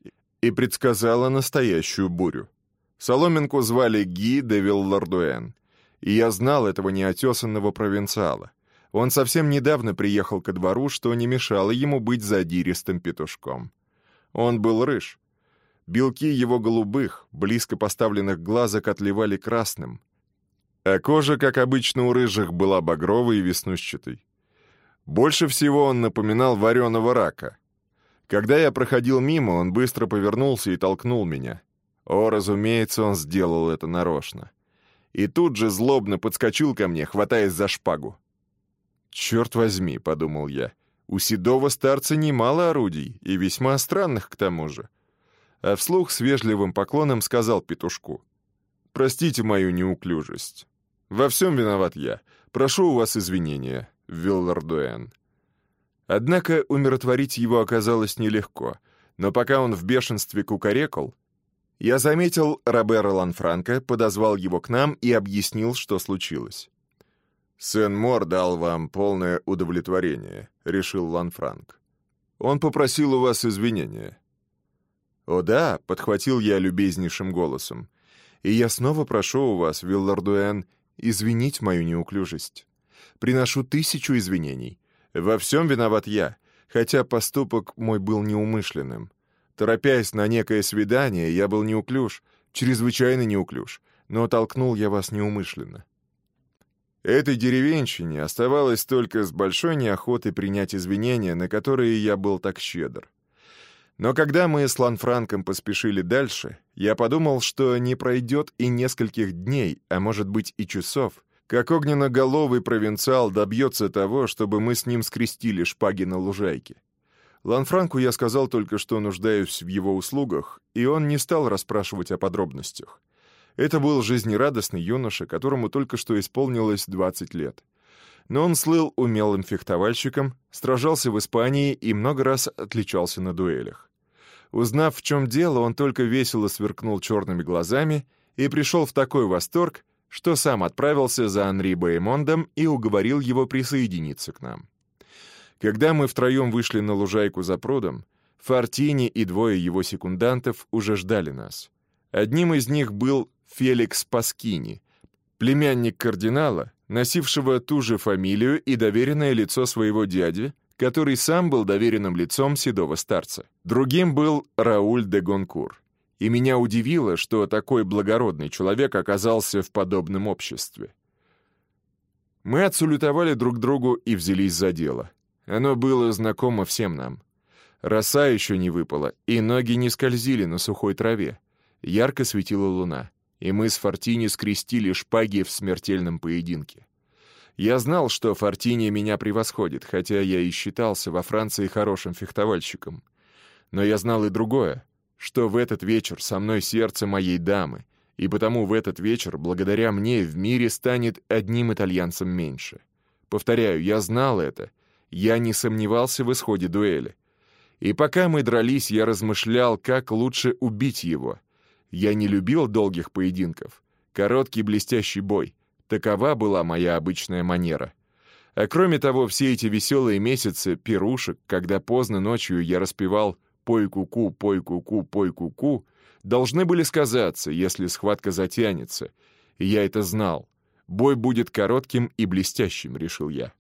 и предсказала настоящую бурю. Соломинку звали Ги де Виллардуэн, и я знал этого неотесанного провинциала. Он совсем недавно приехал ко двору, что не мешало ему быть задиристым петушком. Он был рыж. Белки его голубых, близко поставленных глазок отливали красным, а кожа, как обычно у рыжих, была багровой и веснущатой. Больше всего он напоминал вареного рака. Когда я проходил мимо, он быстро повернулся и толкнул меня. О, разумеется, он сделал это нарочно. И тут же злобно подскочил ко мне, хватаясь за шпагу. «Черт возьми», — подумал я, — «у седого старца немало орудий, и весьма странных к тому же». А вслух с вежливым поклоном сказал петушку. «Простите мою неуклюжесть. Во всем виноват я. Прошу у вас извинения, Виллардуэн». Однако умиротворить его оказалось нелегко, но пока он в бешенстве кукарекал, я заметил Робера Ланфранко, подозвал его к нам и объяснил, что случилось. «Сен-Мор дал вам полное удовлетворение», — решил Ланфранк. «Он попросил у вас извинения». «О да», — подхватил я любезнейшим голосом. «И я снова прошу у вас, Виллардуэн, извинить мою неуклюжесть. Приношу тысячу извинений. Во всем виноват я, хотя поступок мой был неумышленным. Торопясь на некое свидание, я был неуклюж, чрезвычайно неуклюж, но толкнул я вас неумышленно. Этой деревенщине оставалось только с большой неохотой принять извинения, на которые я был так щедр. Но когда мы с Ланфранком поспешили дальше, я подумал, что не пройдет и нескольких дней, а может быть и часов, как огненно-головый провинциал добьется того, чтобы мы с ним скрестили шпаги на лужайке. Ланфранку я сказал только, что нуждаюсь в его услугах, и он не стал расспрашивать о подробностях. Это был жизнерадостный юноша, которому только что исполнилось 20 лет. Но он слыл умелым фехтовальщиком, сражался в Испании и много раз отличался на дуэлях. Узнав, в чем дело, он только весело сверкнул черными глазами и пришел в такой восторг, что сам отправился за Анри Баймондом и уговорил его присоединиться к нам. Когда мы втроем вышли на лужайку за прудом, Фортини и двое его секундантов уже ждали нас. Одним из них был Феликс Паскини, племянник кардинала, носившего ту же фамилию и доверенное лицо своего дяди, который сам был доверенным лицом седого старца. Другим был Рауль де Гонкур. И меня удивило, что такой благородный человек оказался в подобном обществе. Мы отсулютовали друг другу и взялись за дело. Оно было знакомо всем нам. Роса еще не выпала, и ноги не скользили на сухой траве. Ярко светила луна и мы с Фортини скрестили шпаги в смертельном поединке. Я знал, что Фортини меня превосходит, хотя я и считался во Франции хорошим фехтовальщиком. Но я знал и другое, что в этот вечер со мной сердце моей дамы, и потому в этот вечер, благодаря мне, в мире станет одним итальянцем меньше. Повторяю, я знал это, я не сомневался в исходе дуэли. И пока мы дрались, я размышлял, как лучше убить его — я не любил долгих поединков. Короткий блестящий бой. Такова была моя обычная манера. А кроме того, все эти веселые месяцы пирушек, когда поздно ночью я распевал «пой-ку-ку, пой-ку-ку, пой-ку-ку», должны были сказаться, если схватка затянется. Я это знал. Бой будет коротким и блестящим, решил я.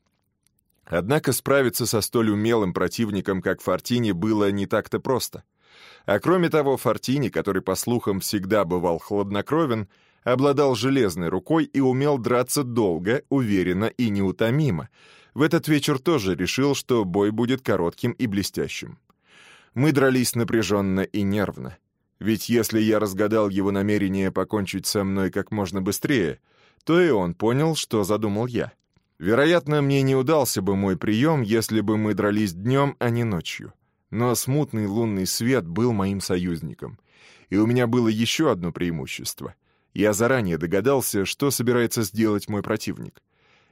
Однако справиться со столь умелым противником, как Фортини, было не так-то просто — а кроме того, Фортини, который, по слухам, всегда бывал хладнокровен, обладал железной рукой и умел драться долго, уверенно и неутомимо. В этот вечер тоже решил, что бой будет коротким и блестящим. Мы дрались напряженно и нервно. Ведь если я разгадал его намерение покончить со мной как можно быстрее, то и он понял, что задумал я. Вероятно, мне не удался бы мой прием, если бы мы дрались днем, а не ночью. Но смутный лунный свет был моим союзником. И у меня было еще одно преимущество. Я заранее догадался, что собирается сделать мой противник.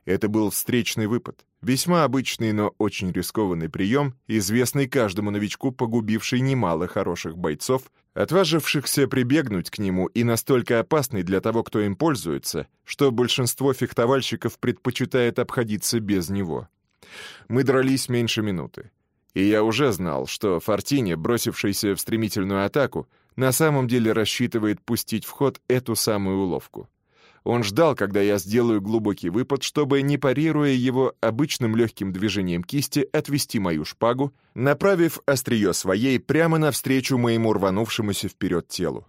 Это был встречный выпад, Весьма обычный, но очень рискованный прием, известный каждому новичку, погубивший немало хороших бойцов, отважившихся прибегнуть к нему и настолько опасный для того, кто им пользуется, что большинство фехтовальщиков предпочитает обходиться без него. Мы дрались меньше минуты. И я уже знал, что Фортини, бросившийся в стремительную атаку, на самом деле рассчитывает пустить в ход эту самую уловку. Он ждал, когда я сделаю глубокий выпад, чтобы, не парируя его обычным легким движением кисти, отвести мою шпагу, направив острие своей прямо навстречу моему рванувшемуся вперед телу.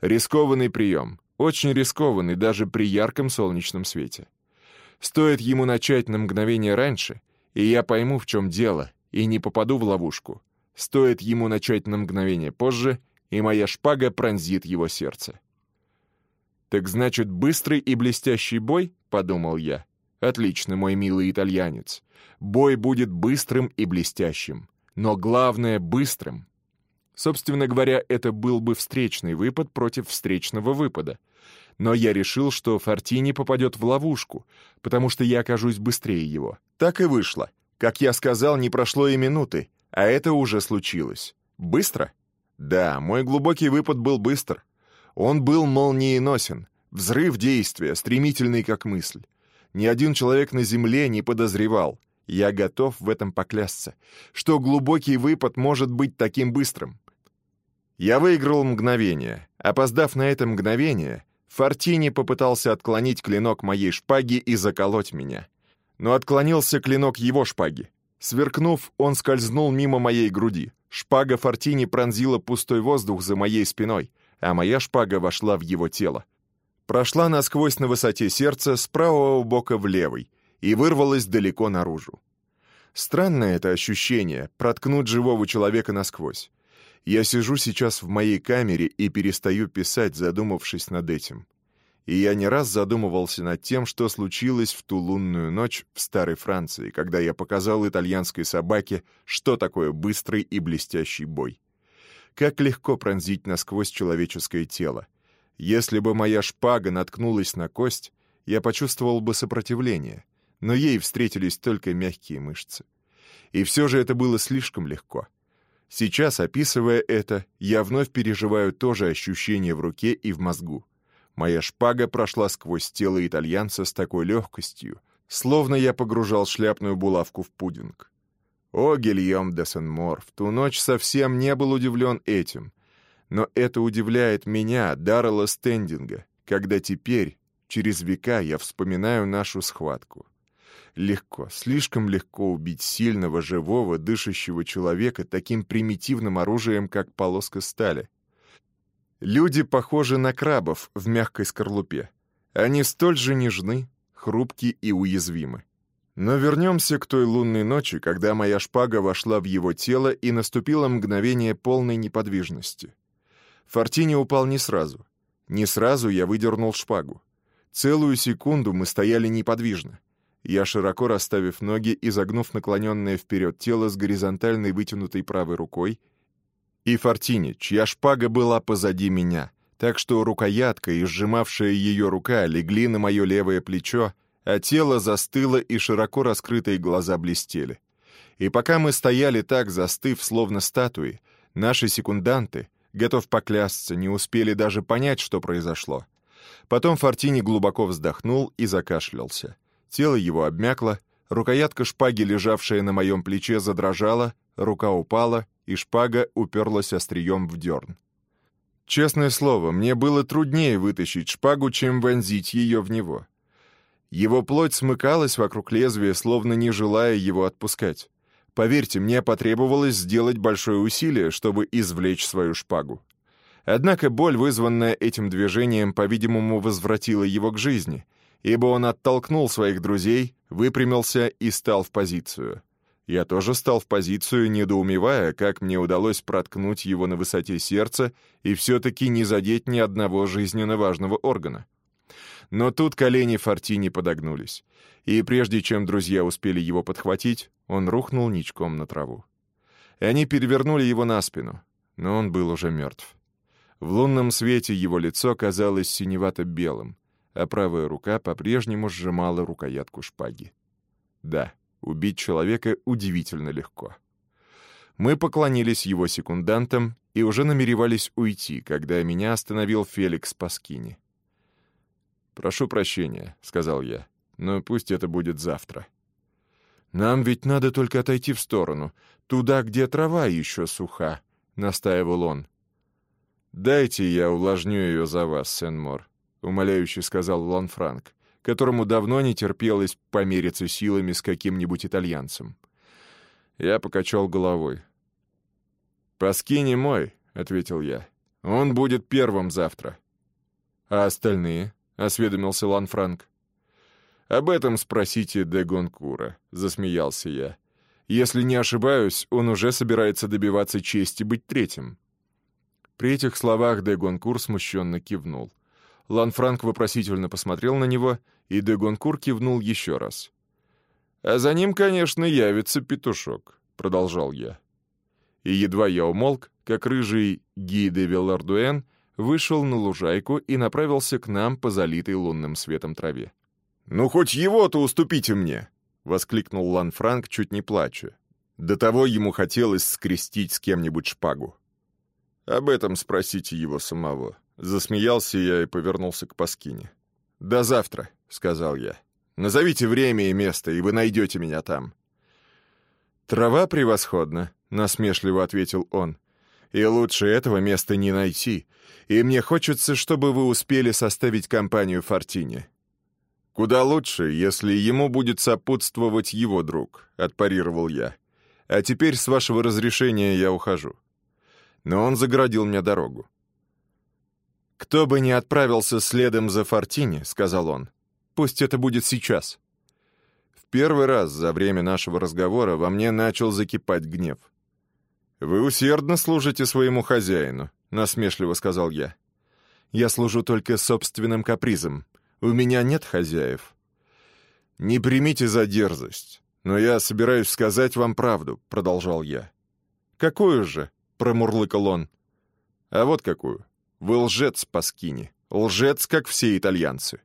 Рискованный прием, очень рискованный даже при ярком солнечном свете. Стоит ему начать на мгновение раньше, и я пойму, в чем дело, и не попаду в ловушку. Стоит ему начать на мгновение позже, и моя шпага пронзит его сердце. «Так значит, быстрый и блестящий бой?» — подумал я. «Отлично, мой милый итальянец. Бой будет быстрым и блестящим. Но главное — быстрым». Собственно говоря, это был бы встречный выпад против встречного выпада. Но я решил, что Фортини попадет в ловушку, потому что я окажусь быстрее его. Так и вышло. Как я сказал, не прошло и минуты, а это уже случилось. Быстро? Да, мой глубокий выпад был быстр. Он был молниеносен, взрыв действия, стремительный как мысль. Ни один человек на Земле не подозревал, я готов в этом поклясться, что глубокий выпад может быть таким быстрым. Я выиграл мгновение. Опоздав на это мгновение, Фортини попытался отклонить клинок моей шпаги и заколоть меня. Но отклонился клинок его шпаги. Сверкнув, он скользнул мимо моей груди. Шпага Фортини пронзила пустой воздух за моей спиной — а моя шпага вошла в его тело. Прошла насквозь на высоте сердца с правого бока в левый и вырвалась далеко наружу. Странное это ощущение — проткнуть живого человека насквозь. Я сижу сейчас в моей камере и перестаю писать, задумавшись над этим. И я не раз задумывался над тем, что случилось в ту лунную ночь в Старой Франции, когда я показал итальянской собаке, что такое быстрый и блестящий бой. Как легко пронзить насквозь человеческое тело. Если бы моя шпага наткнулась на кость, я почувствовал бы сопротивление, но ей встретились только мягкие мышцы. И все же это было слишком легко. Сейчас, описывая это, я вновь переживаю то же ощущение в руке и в мозгу. Моя шпага прошла сквозь тело итальянца с такой легкостью, словно я погружал шляпную булавку в пудинг. О, Гильем де Сен-Мор, в ту ночь совсем не был удивлен этим. Но это удивляет меня, Даррелла Стендинга, когда теперь, через века, я вспоминаю нашу схватку. Легко, слишком легко убить сильного, живого, дышащего человека таким примитивным оружием, как полоска стали. Люди похожи на крабов в мягкой скорлупе. Они столь же нежны, хрупки и уязвимы. Но вернемся к той лунной ночи, когда моя шпага вошла в его тело и наступило мгновение полной неподвижности. Фортини упал не сразу. Не сразу я выдернул шпагу. Целую секунду мы стояли неподвижно. Я, широко расставив ноги и загнув наклоненное вперед тело с горизонтальной вытянутой правой рукой, и Фортини, чья шпага была позади меня, так что рукоятка и сжимавшая ее рука легли на мое левое плечо, а тело застыло и широко раскрытые глаза блестели. И пока мы стояли так, застыв, словно статуи, наши секунданты, готов поклясться, не успели даже понять, что произошло. Потом Фортини глубоко вздохнул и закашлялся. Тело его обмякло, рукоятка шпаги, лежавшая на моем плече, задрожала, рука упала, и шпага уперлась острием в дерн. Честное слово, мне было труднее вытащить шпагу, чем вонзить ее в него. Его плоть смыкалась вокруг лезвия, словно не желая его отпускать. Поверьте, мне потребовалось сделать большое усилие, чтобы извлечь свою шпагу. Однако боль, вызванная этим движением, по-видимому, возвратила его к жизни, ибо он оттолкнул своих друзей, выпрямился и стал в позицию. Я тоже стал в позицию, недоумевая, как мне удалось проткнуть его на высоте сердца и все-таки не задеть ни одного жизненно важного органа. Но тут колени Фортини подогнулись, и прежде чем друзья успели его подхватить, он рухнул ничком на траву. И они перевернули его на спину, но он был уже мертв. В лунном свете его лицо казалось синевато-белым, а правая рука по-прежнему сжимала рукоятку шпаги. Да, Убить человека удивительно легко. Мы поклонились его секундантам и уже намеревались уйти, когда меня остановил Феликс Паскини. «Прошу прощения», — сказал я, — «но пусть это будет завтра». «Нам ведь надо только отойти в сторону, туда, где трава еще суха», — настаивал он. «Дайте я увлажню ее за вас, Сен-Мор», — умоляюще сказал Ланфранк, которому давно не терпелось помериться силами с каким-нибудь итальянцем. Я покачал головой. «Паскини мой», — ответил я. «Он будет первым завтра». «А остальные?» — осведомился Ланфранк. «Об этом спросите де Гонкура», — засмеялся я. «Если не ошибаюсь, он уже собирается добиваться чести быть третьим». При этих словах де Гонкур смущенно кивнул. Ланфранк вопросительно посмотрел на него, и де Гонкур кивнул еще раз. «А за ним, конечно, явится петушок», — продолжал я. И едва я умолк, как рыжий Ги де Велардуэн вышел на лужайку и направился к нам по залитой лунным светом траве. «Ну, хоть его-то уступите мне!» — воскликнул Ланфранк, чуть не плача. До того ему хотелось скрестить с кем-нибудь шпагу. «Об этом спросите его самого». Засмеялся я и повернулся к Паскине. «До завтра», — сказал я. «Назовите время и место, и вы найдете меня там». «Трава превосходна», — насмешливо ответил он. «И лучше этого места не найти. И мне хочется, чтобы вы успели составить компанию Фортине». «Куда лучше, если ему будет сопутствовать его друг», — отпарировал я. «А теперь, с вашего разрешения, я ухожу» но он заградил мне дорогу. «Кто бы ни отправился следом за Фортини», — сказал он, — «пусть это будет сейчас». В первый раз за время нашего разговора во мне начал закипать гнев. «Вы усердно служите своему хозяину», — насмешливо сказал я. «Я служу только собственным капризом. У меня нет хозяев». «Не примите за дерзость, но я собираюсь сказать вам правду», — продолжал я. «Какую же?» — промурлыкал он. «А вот какую. Вы лжец, Паскини. Лжец, как все итальянцы».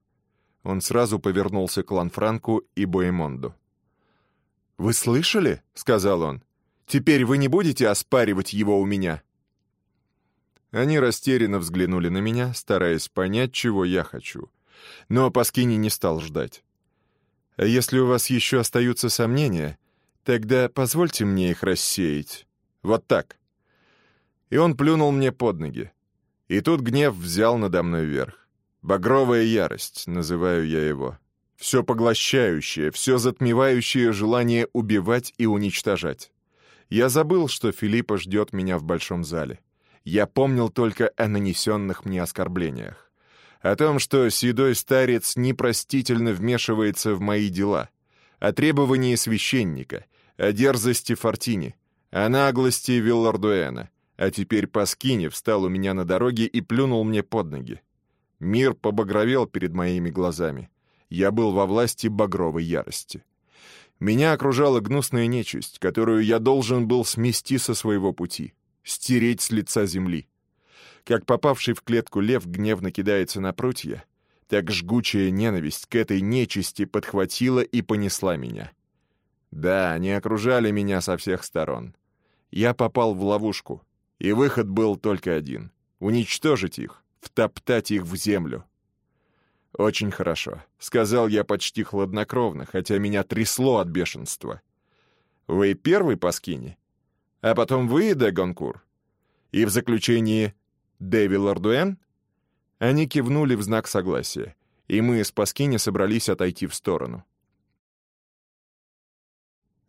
Он сразу повернулся к Ланфранку и Боемонду. «Вы слышали?» — сказал он. «Теперь вы не будете оспаривать его у меня?» Они растерянно взглянули на меня, стараясь понять, чего я хочу. Но Паскини не стал ждать. «А если у вас еще остаются сомнения, тогда позвольте мне их рассеять. Вот так» и он плюнул мне под ноги. И тут гнев взял надо мной верх. Багровая ярость, называю я его. Все поглощающее, все затмевающее желание убивать и уничтожать. Я забыл, что Филиппа ждет меня в большом зале. Я помнил только о нанесенных мне оскорблениях. О том, что седой старец непростительно вмешивается в мои дела. О требовании священника, о дерзости Фортини, о наглости Виллардуэна — а теперь Паскини встал у меня на дороге и плюнул мне под ноги. Мир побагровел перед моими глазами. Я был во власти багровой ярости. Меня окружала гнусная нечисть, которую я должен был смести со своего пути, стереть с лица земли. Как попавший в клетку лев гневно кидается на прутья, так жгучая ненависть к этой нечисти подхватила и понесла меня. Да, они окружали меня со всех сторон. Я попал в ловушку, и выход был только один — уничтожить их, втоптать их в землю. «Очень хорошо», — сказал я почти хладнокровно, хотя меня трясло от бешенства. «Вы первый по скине, а потом вы, де Гонкур, и в заключении Дэви Лордуэн?» Они кивнули в знак согласия, и мы с Паскини собрались отойти в сторону.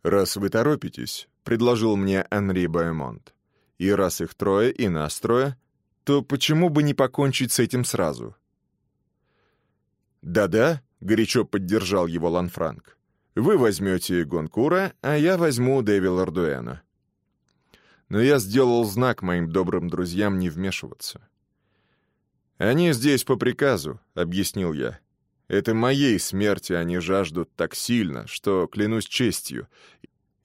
«Раз вы торопитесь», — предложил мне Анри Баймонт, и раз их трое, и нас трое, то почему бы не покончить с этим сразу? «Да-да», — горячо поддержал его Ланфранк. «Вы возьмете Гонкура, а я возьму Дэви Лардуэна». Но я сделал знак моим добрым друзьям не вмешиваться. «Они здесь по приказу», — объяснил я. «Это моей смерти они жаждут так сильно, что, клянусь честью,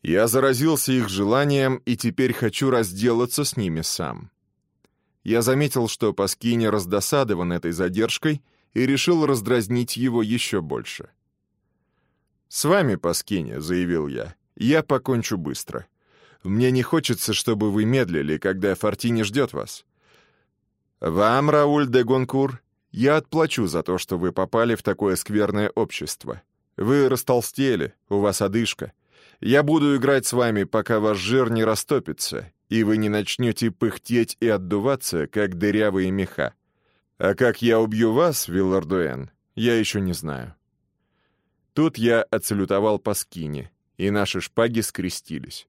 я заразился их желанием и теперь хочу разделаться с ними сам. Я заметил, что Паскини раздосадован этой задержкой и решил раздразнить его еще больше. «С вами, Паскине», — заявил я. «Я покончу быстро. Мне не хочется, чтобы вы медлили, когда Фортини ждет вас. Вам, Рауль де Гонкур, я отплачу за то, что вы попали в такое скверное общество. Вы растолстели, у вас одышка. Я буду играть с вами, пока ваш жир не растопится, и вы не начнете пыхтеть и отдуваться, как дырявые меха. А как я убью вас, Виллардуэн, я еще не знаю. Тут я отсалютовал по скине, и наши шпаги скрестились.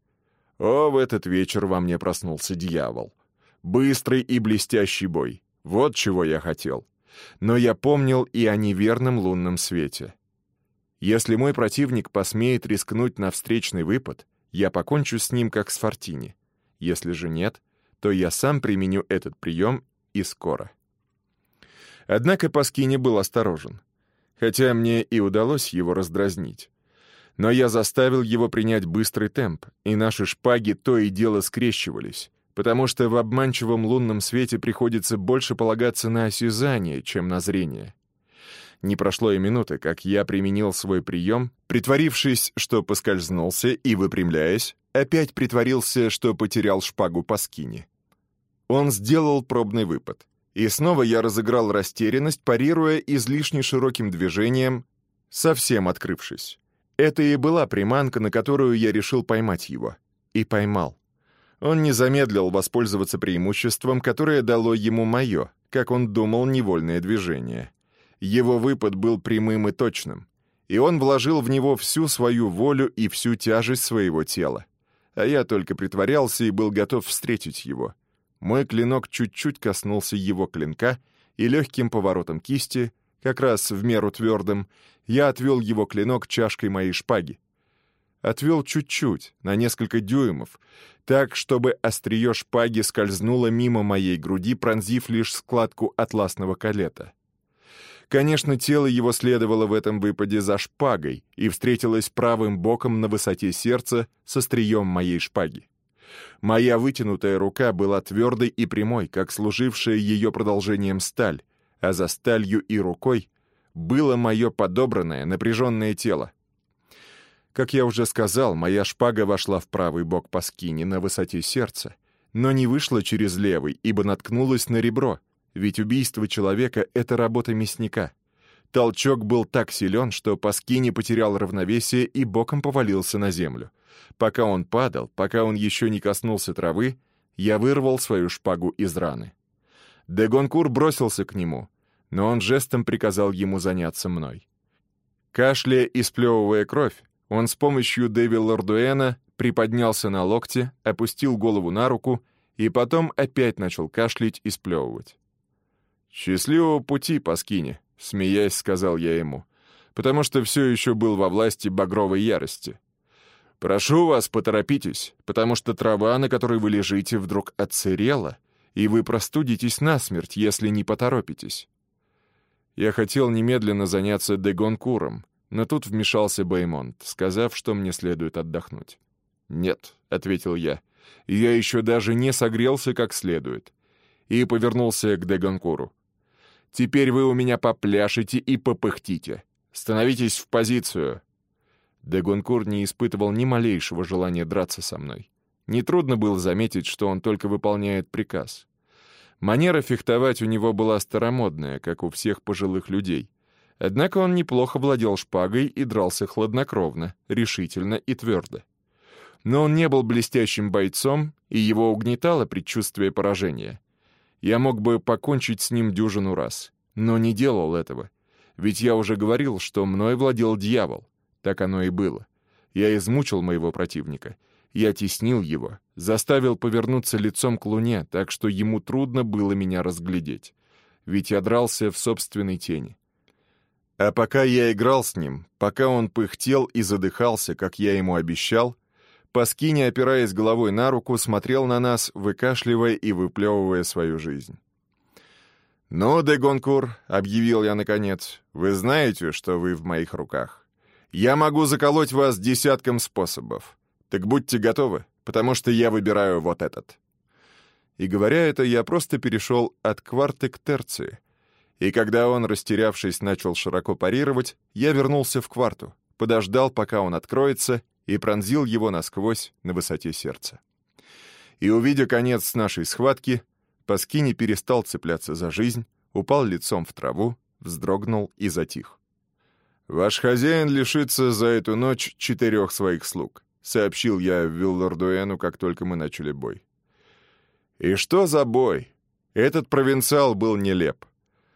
О, в этот вечер во мне проснулся дьявол. Быстрый и блестящий бой. Вот чего я хотел. Но я помнил и о неверном лунном свете. Если мой противник посмеет рискнуть на встречный выпад, я покончу с ним, как с Фортини. Если же нет, то я сам применю этот прием и скоро. Однако Паскини был осторожен, хотя мне и удалось его раздразнить. Но я заставил его принять быстрый темп, и наши шпаги то и дело скрещивались, потому что в обманчивом лунном свете приходится больше полагаться на осязание, чем на зрение. Не прошло и минуты, как я применил свой прием, притворившись, что поскользнулся, и, выпрямляясь, опять притворился, что потерял шпагу по скине. Он сделал пробный выпад. И снова я разыграл растерянность, парируя излишне широким движением, совсем открывшись. Это и была приманка, на которую я решил поймать его. И поймал. Он не замедлил воспользоваться преимуществом, которое дало ему мое, как он думал, невольное движение. Его выпад был прямым и точным, и он вложил в него всю свою волю и всю тяжесть своего тела. А я только притворялся и был готов встретить его. Мой клинок чуть-чуть коснулся его клинка, и легким поворотом кисти, как раз в меру твердым, я отвел его клинок чашкой моей шпаги. Отвел чуть-чуть, на несколько дюймов, так, чтобы острие шпаги скользнуло мимо моей груди, пронзив лишь складку атласного калета. Конечно, тело его следовало в этом выпаде за шпагой и встретилось правым боком на высоте сердца с острием моей шпаги. Моя вытянутая рука была твердой и прямой, как служившая ее продолжением сталь, а за сталью и рукой было мое подобранное, напряженное тело. Как я уже сказал, моя шпага вошла в правый бок Паскини на высоте сердца, но не вышла через левый, ибо наткнулась на ребро, ведь убийство человека — это работа мясника. Толчок был так силен, что Паскини потерял равновесие и боком повалился на землю. Пока он падал, пока он еще не коснулся травы, я вырвал свою шпагу из раны. Дегонкур бросился к нему — но он жестом приказал ему заняться мной. Кашляя и сплевывая кровь, он с помощью Дэви Лордуэна приподнялся на локте, опустил голову на руку и потом опять начал кашлять и сплевывать. «Счастливого пути, Паскине», — смеясь сказал я ему, потому что все еще был во власти багровой ярости. «Прошу вас, поторопитесь, потому что трава, на которой вы лежите, вдруг отсырела, и вы простудитесь насмерть, если не поторопитесь». Я хотел немедленно заняться Дегонкуром, но тут вмешался Беймонт, сказав, что мне следует отдохнуть. «Нет», — ответил я, — «я еще даже не согрелся как следует». И повернулся к Дегонкуру. «Теперь вы у меня попляшете и попыхтите. Становитесь в позицию». Дегонкур не испытывал ни малейшего желания драться со мной. Нетрудно было заметить, что он только выполняет приказ. Манера фехтовать у него была старомодная, как у всех пожилых людей. Однако он неплохо владел шпагой и дрался хладнокровно, решительно и твердо. Но он не был блестящим бойцом, и его угнетало предчувствие поражения. Я мог бы покончить с ним дюжину раз, но не делал этого. Ведь я уже говорил, что мной владел дьявол. Так оно и было. Я измучил моего противника — я теснил его, заставил повернуться лицом к луне, так что ему трудно было меня разглядеть. Ведь я дрался в собственной тени. А пока я играл с ним, пока он пыхтел и задыхался, как я ему обещал, Паскини, опираясь головой на руку, смотрел на нас, выкашливая и выплевывая свою жизнь. «Ну, де Гонкур», — объявил я наконец, — «вы знаете, что вы в моих руках. Я могу заколоть вас десятком способов. Так будьте готовы, потому что я выбираю вот этот». И говоря это, я просто перешел от кварты к терции. И когда он, растерявшись, начал широко парировать, я вернулся в кварту, подождал, пока он откроется, и пронзил его насквозь на высоте сердца. И, увидя конец нашей схватки, Паскини перестал цепляться за жизнь, упал лицом в траву, вздрогнул и затих. «Ваш хозяин лишится за эту ночь четырех своих слуг», — сообщил я Виллардуэну, как только мы начали бой. И что за бой? Этот провинциал был нелеп.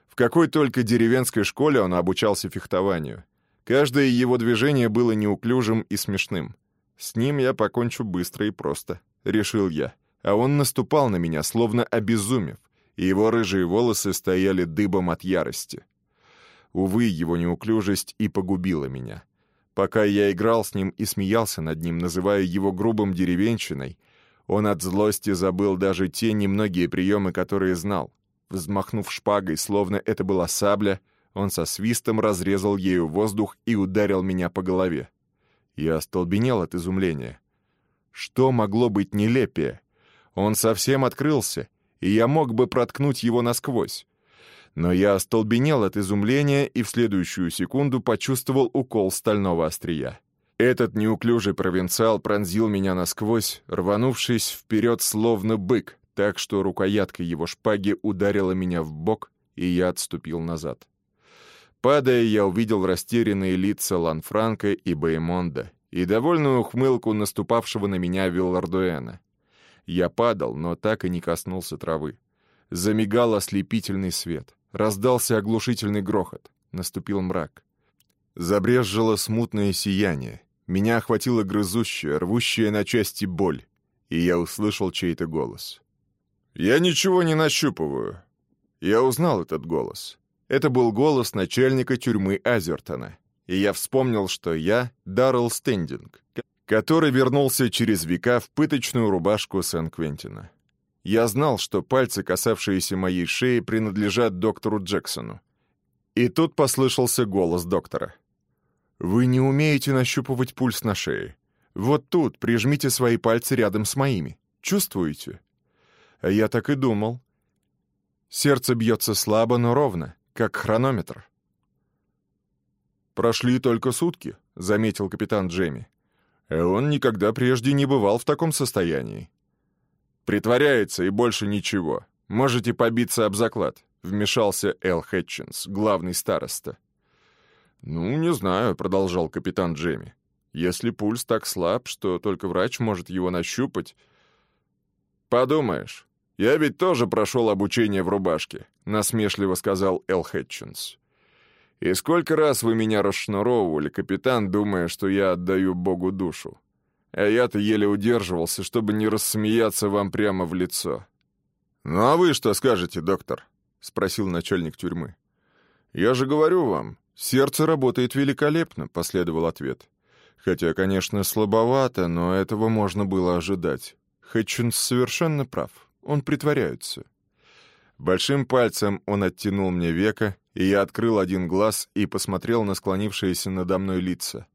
В какой только деревенской школе он обучался фехтованию. Каждое его движение было неуклюжим и смешным. С ним я покончу быстро и просто, решил я. А он наступал на меня, словно обезумев, и его рыжие волосы стояли дыбом от ярости. Увы, его неуклюжесть и погубила меня. Пока я играл с ним и смеялся над ним, называя его грубым деревенщиной, он от злости забыл даже те немногие приемы, которые знал. Взмахнув шпагой, словно это была сабля, он со свистом разрезал ею воздух и ударил меня по голове. Я остолбенел от изумления. Что могло быть нелепее? Он совсем открылся, и я мог бы проткнуть его насквозь. Но я остолбенел от изумления и в следующую секунду почувствовал укол стального острия. Этот неуклюжий провинциал пронзил меня насквозь, рванувшись вперед словно бык, так что рукоятка его шпаги ударила меня в бок, и я отступил назад. Падая, я увидел растерянные лица Ланфранко и Баймонда и довольную ухмылку наступавшего на меня Виллардуэна. Я падал, но так и не коснулся травы. Замигал ослепительный свет. Раздался оглушительный грохот. Наступил мрак. Забрезжило смутное сияние. Меня охватила грызущая, рвущая на части боль, и я услышал чей-то голос. «Я ничего не нащупываю». Я узнал этот голос. Это был голос начальника тюрьмы Азертона, и я вспомнил, что я Даррелл Стендинг, который вернулся через века в пыточную рубашку Сан-Квентина. Я знал, что пальцы, касавшиеся моей шеи, принадлежат доктору Джексону. И тут послышался голос доктора. Вы не умеете нащупывать пульс на шее. Вот тут прижмите свои пальцы рядом с моими. Чувствуете? А я так и думал. Сердце бьется слабо, но ровно, как хронометр. «Прошли только сутки», — заметил капитан Джемми. «А он никогда прежде не бывал в таком состоянии». «Притворяется и больше ничего. Можете побиться об заклад», — вмешался Эл Хэтчинс, главный староста. «Ну, не знаю», — продолжал капитан Джемми. «Если пульс так слаб, что только врач может его нащупать...» «Подумаешь, я ведь тоже прошел обучение в рубашке», — насмешливо сказал Эл Хэтчинс. «И сколько раз вы меня расшнуровывали, капитан, думая, что я отдаю Богу душу? А я-то еле удерживался, чтобы не рассмеяться вам прямо в лицо». «Ну а вы что скажете, доктор?» — спросил начальник тюрьмы. «Я же говорю вам, «Сердце работает великолепно», — последовал ответ. Хотя, конечно, слабовато, но этого можно было ожидать. Хэтчинс совершенно прав. Он притворяется. Большим пальцем он оттянул мне века, и я открыл один глаз и посмотрел на склонившиеся надо мной лица.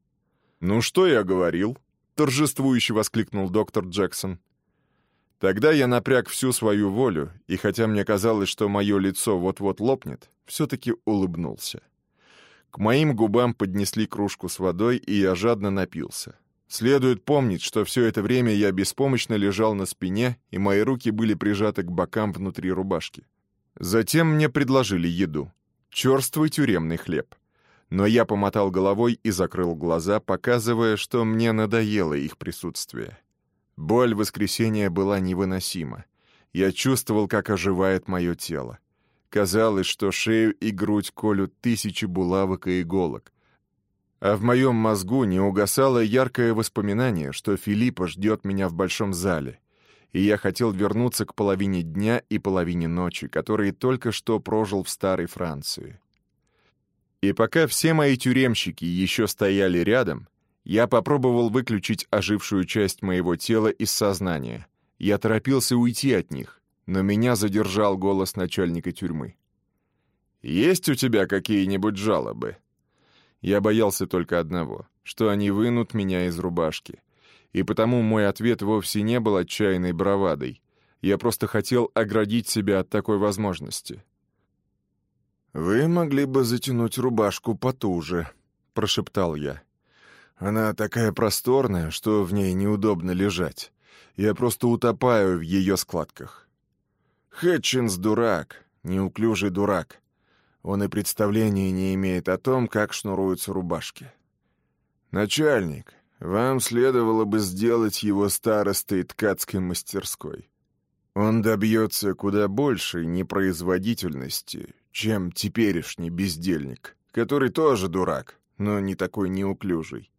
«Ну что я говорил?» — торжествующе воскликнул доктор Джексон. Тогда я напряг всю свою волю, и хотя мне казалось, что мое лицо вот-вот лопнет, все-таки улыбнулся. К моим губам поднесли кружку с водой, и я жадно напился. Следует помнить, что все это время я беспомощно лежал на спине, и мои руки были прижаты к бокам внутри рубашки. Затем мне предложили еду. Черствый тюремный хлеб. Но я помотал головой и закрыл глаза, показывая, что мне надоело их присутствие. Боль воскресения была невыносима. Я чувствовал, как оживает мое тело. Казалось, что шею и грудь колют тысячи булавок и иголок. А в моем мозгу не угасало яркое воспоминание, что Филиппа ждет меня в большом зале, и я хотел вернуться к половине дня и половине ночи, которые только что прожил в старой Франции. И пока все мои тюремщики еще стояли рядом, я попробовал выключить ожившую часть моего тела из сознания. Я торопился уйти от них, но меня задержал голос начальника тюрьмы. «Есть у тебя какие-нибудь жалобы?» Я боялся только одного, что они вынут меня из рубашки. И потому мой ответ вовсе не был отчаянной бравадой. Я просто хотел оградить себя от такой возможности. «Вы могли бы затянуть рубашку потуже», — прошептал я. Она такая просторная, что в ней неудобно лежать. Я просто утопаю в ее складках. Хэтчинс дурак, неуклюжий дурак. Он и представления не имеет о том, как шнуруются рубашки. Начальник, вам следовало бы сделать его старостой ткацкой мастерской. Он добьется куда большей непроизводительности, чем теперешний бездельник, который тоже дурак, но не такой неуклюжий.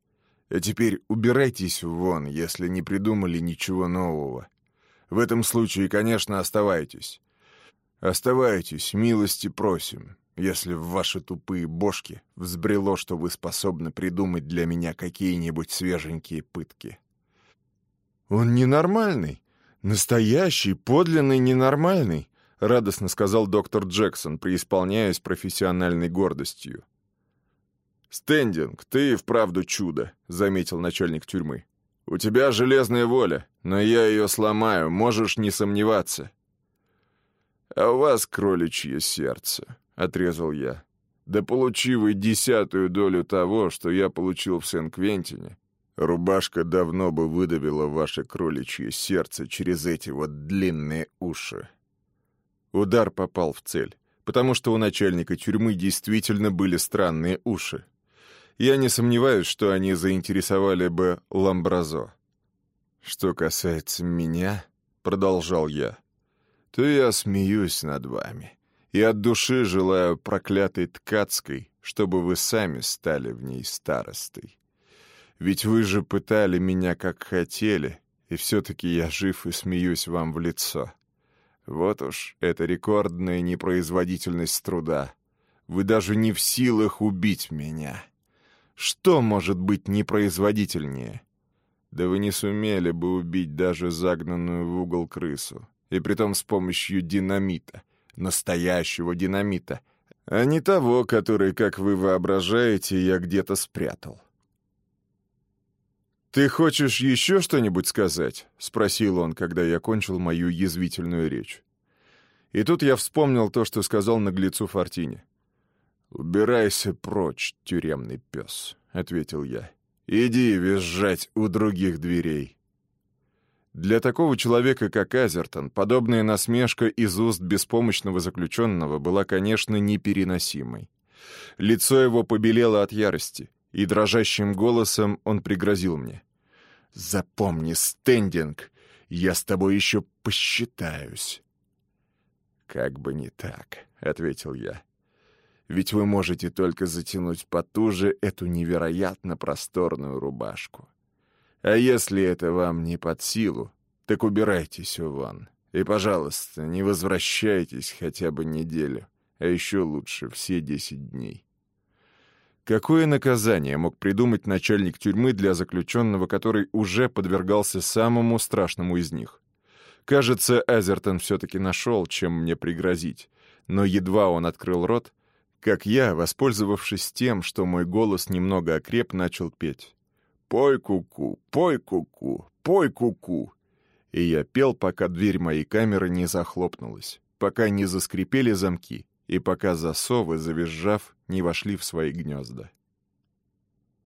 А теперь убирайтесь вон, если не придумали ничего нового. В этом случае, конечно, оставайтесь. Оставайтесь, милости просим, если в ваши тупые бошки взбрело, что вы способны придумать для меня какие-нибудь свеженькие пытки. «Он ненормальный, настоящий, подлинный ненормальный», — радостно сказал доктор Джексон, преисполняясь профессиональной гордостью. «Стендинг, ты и вправду чудо», — заметил начальник тюрьмы. «У тебя железная воля, но я ее сломаю, можешь не сомневаться». «А у вас кроличье сердце», — отрезал я. «Да получи вы десятую долю того, что я получил в Сен-Квентине, рубашка давно бы выдавила ваше кроличье сердце через эти вот длинные уши». Удар попал в цель, потому что у начальника тюрьмы действительно были странные уши. Я не сомневаюсь, что они заинтересовали бы Ламбразо. «Что касается меня», — продолжал я, — «то я смеюсь над вами и от души желаю проклятой ткацкой, чтобы вы сами стали в ней старостой. Ведь вы же пытали меня как хотели, и все-таки я жив и смеюсь вам в лицо. Вот уж это рекордная непроизводительность труда. Вы даже не в силах убить меня». Что может быть непроизводительнее? Да вы не сумели бы убить даже загнанную в угол крысу, и притом с помощью динамита, настоящего динамита, а не того, который, как вы воображаете, я где-то спрятал. «Ты хочешь еще что-нибудь сказать?» — спросил он, когда я кончил мою язвительную речь. И тут я вспомнил то, что сказал наглецу Фортине. «Убирайся прочь, тюремный пес», — ответил я. «Иди визжать у других дверей». Для такого человека, как Азертон, подобная насмешка из уст беспомощного заключенного была, конечно, непереносимой. Лицо его побелело от ярости, и дрожащим голосом он пригрозил мне. «Запомни, стендинг, я с тобой еще посчитаюсь». «Как бы не так», — ответил я ведь вы можете только затянуть потуже эту невероятно просторную рубашку. А если это вам не под силу, так убирайтесь вон. И, пожалуйста, не возвращайтесь хотя бы неделю, а еще лучше все десять дней. Какое наказание мог придумать начальник тюрьмы для заключенного, который уже подвергался самому страшному из них? Кажется, Азертон все-таки нашел, чем мне пригрозить, но едва он открыл рот, как я, воспользовавшись тем, что мой голос немного окреп, начал петь. «Пой куку, пой куку, пой куку». И я пел, пока дверь моей камеры не захлопнулась, пока не заскрипели замки и пока засовы, завизжав, не вошли в свои гнезда.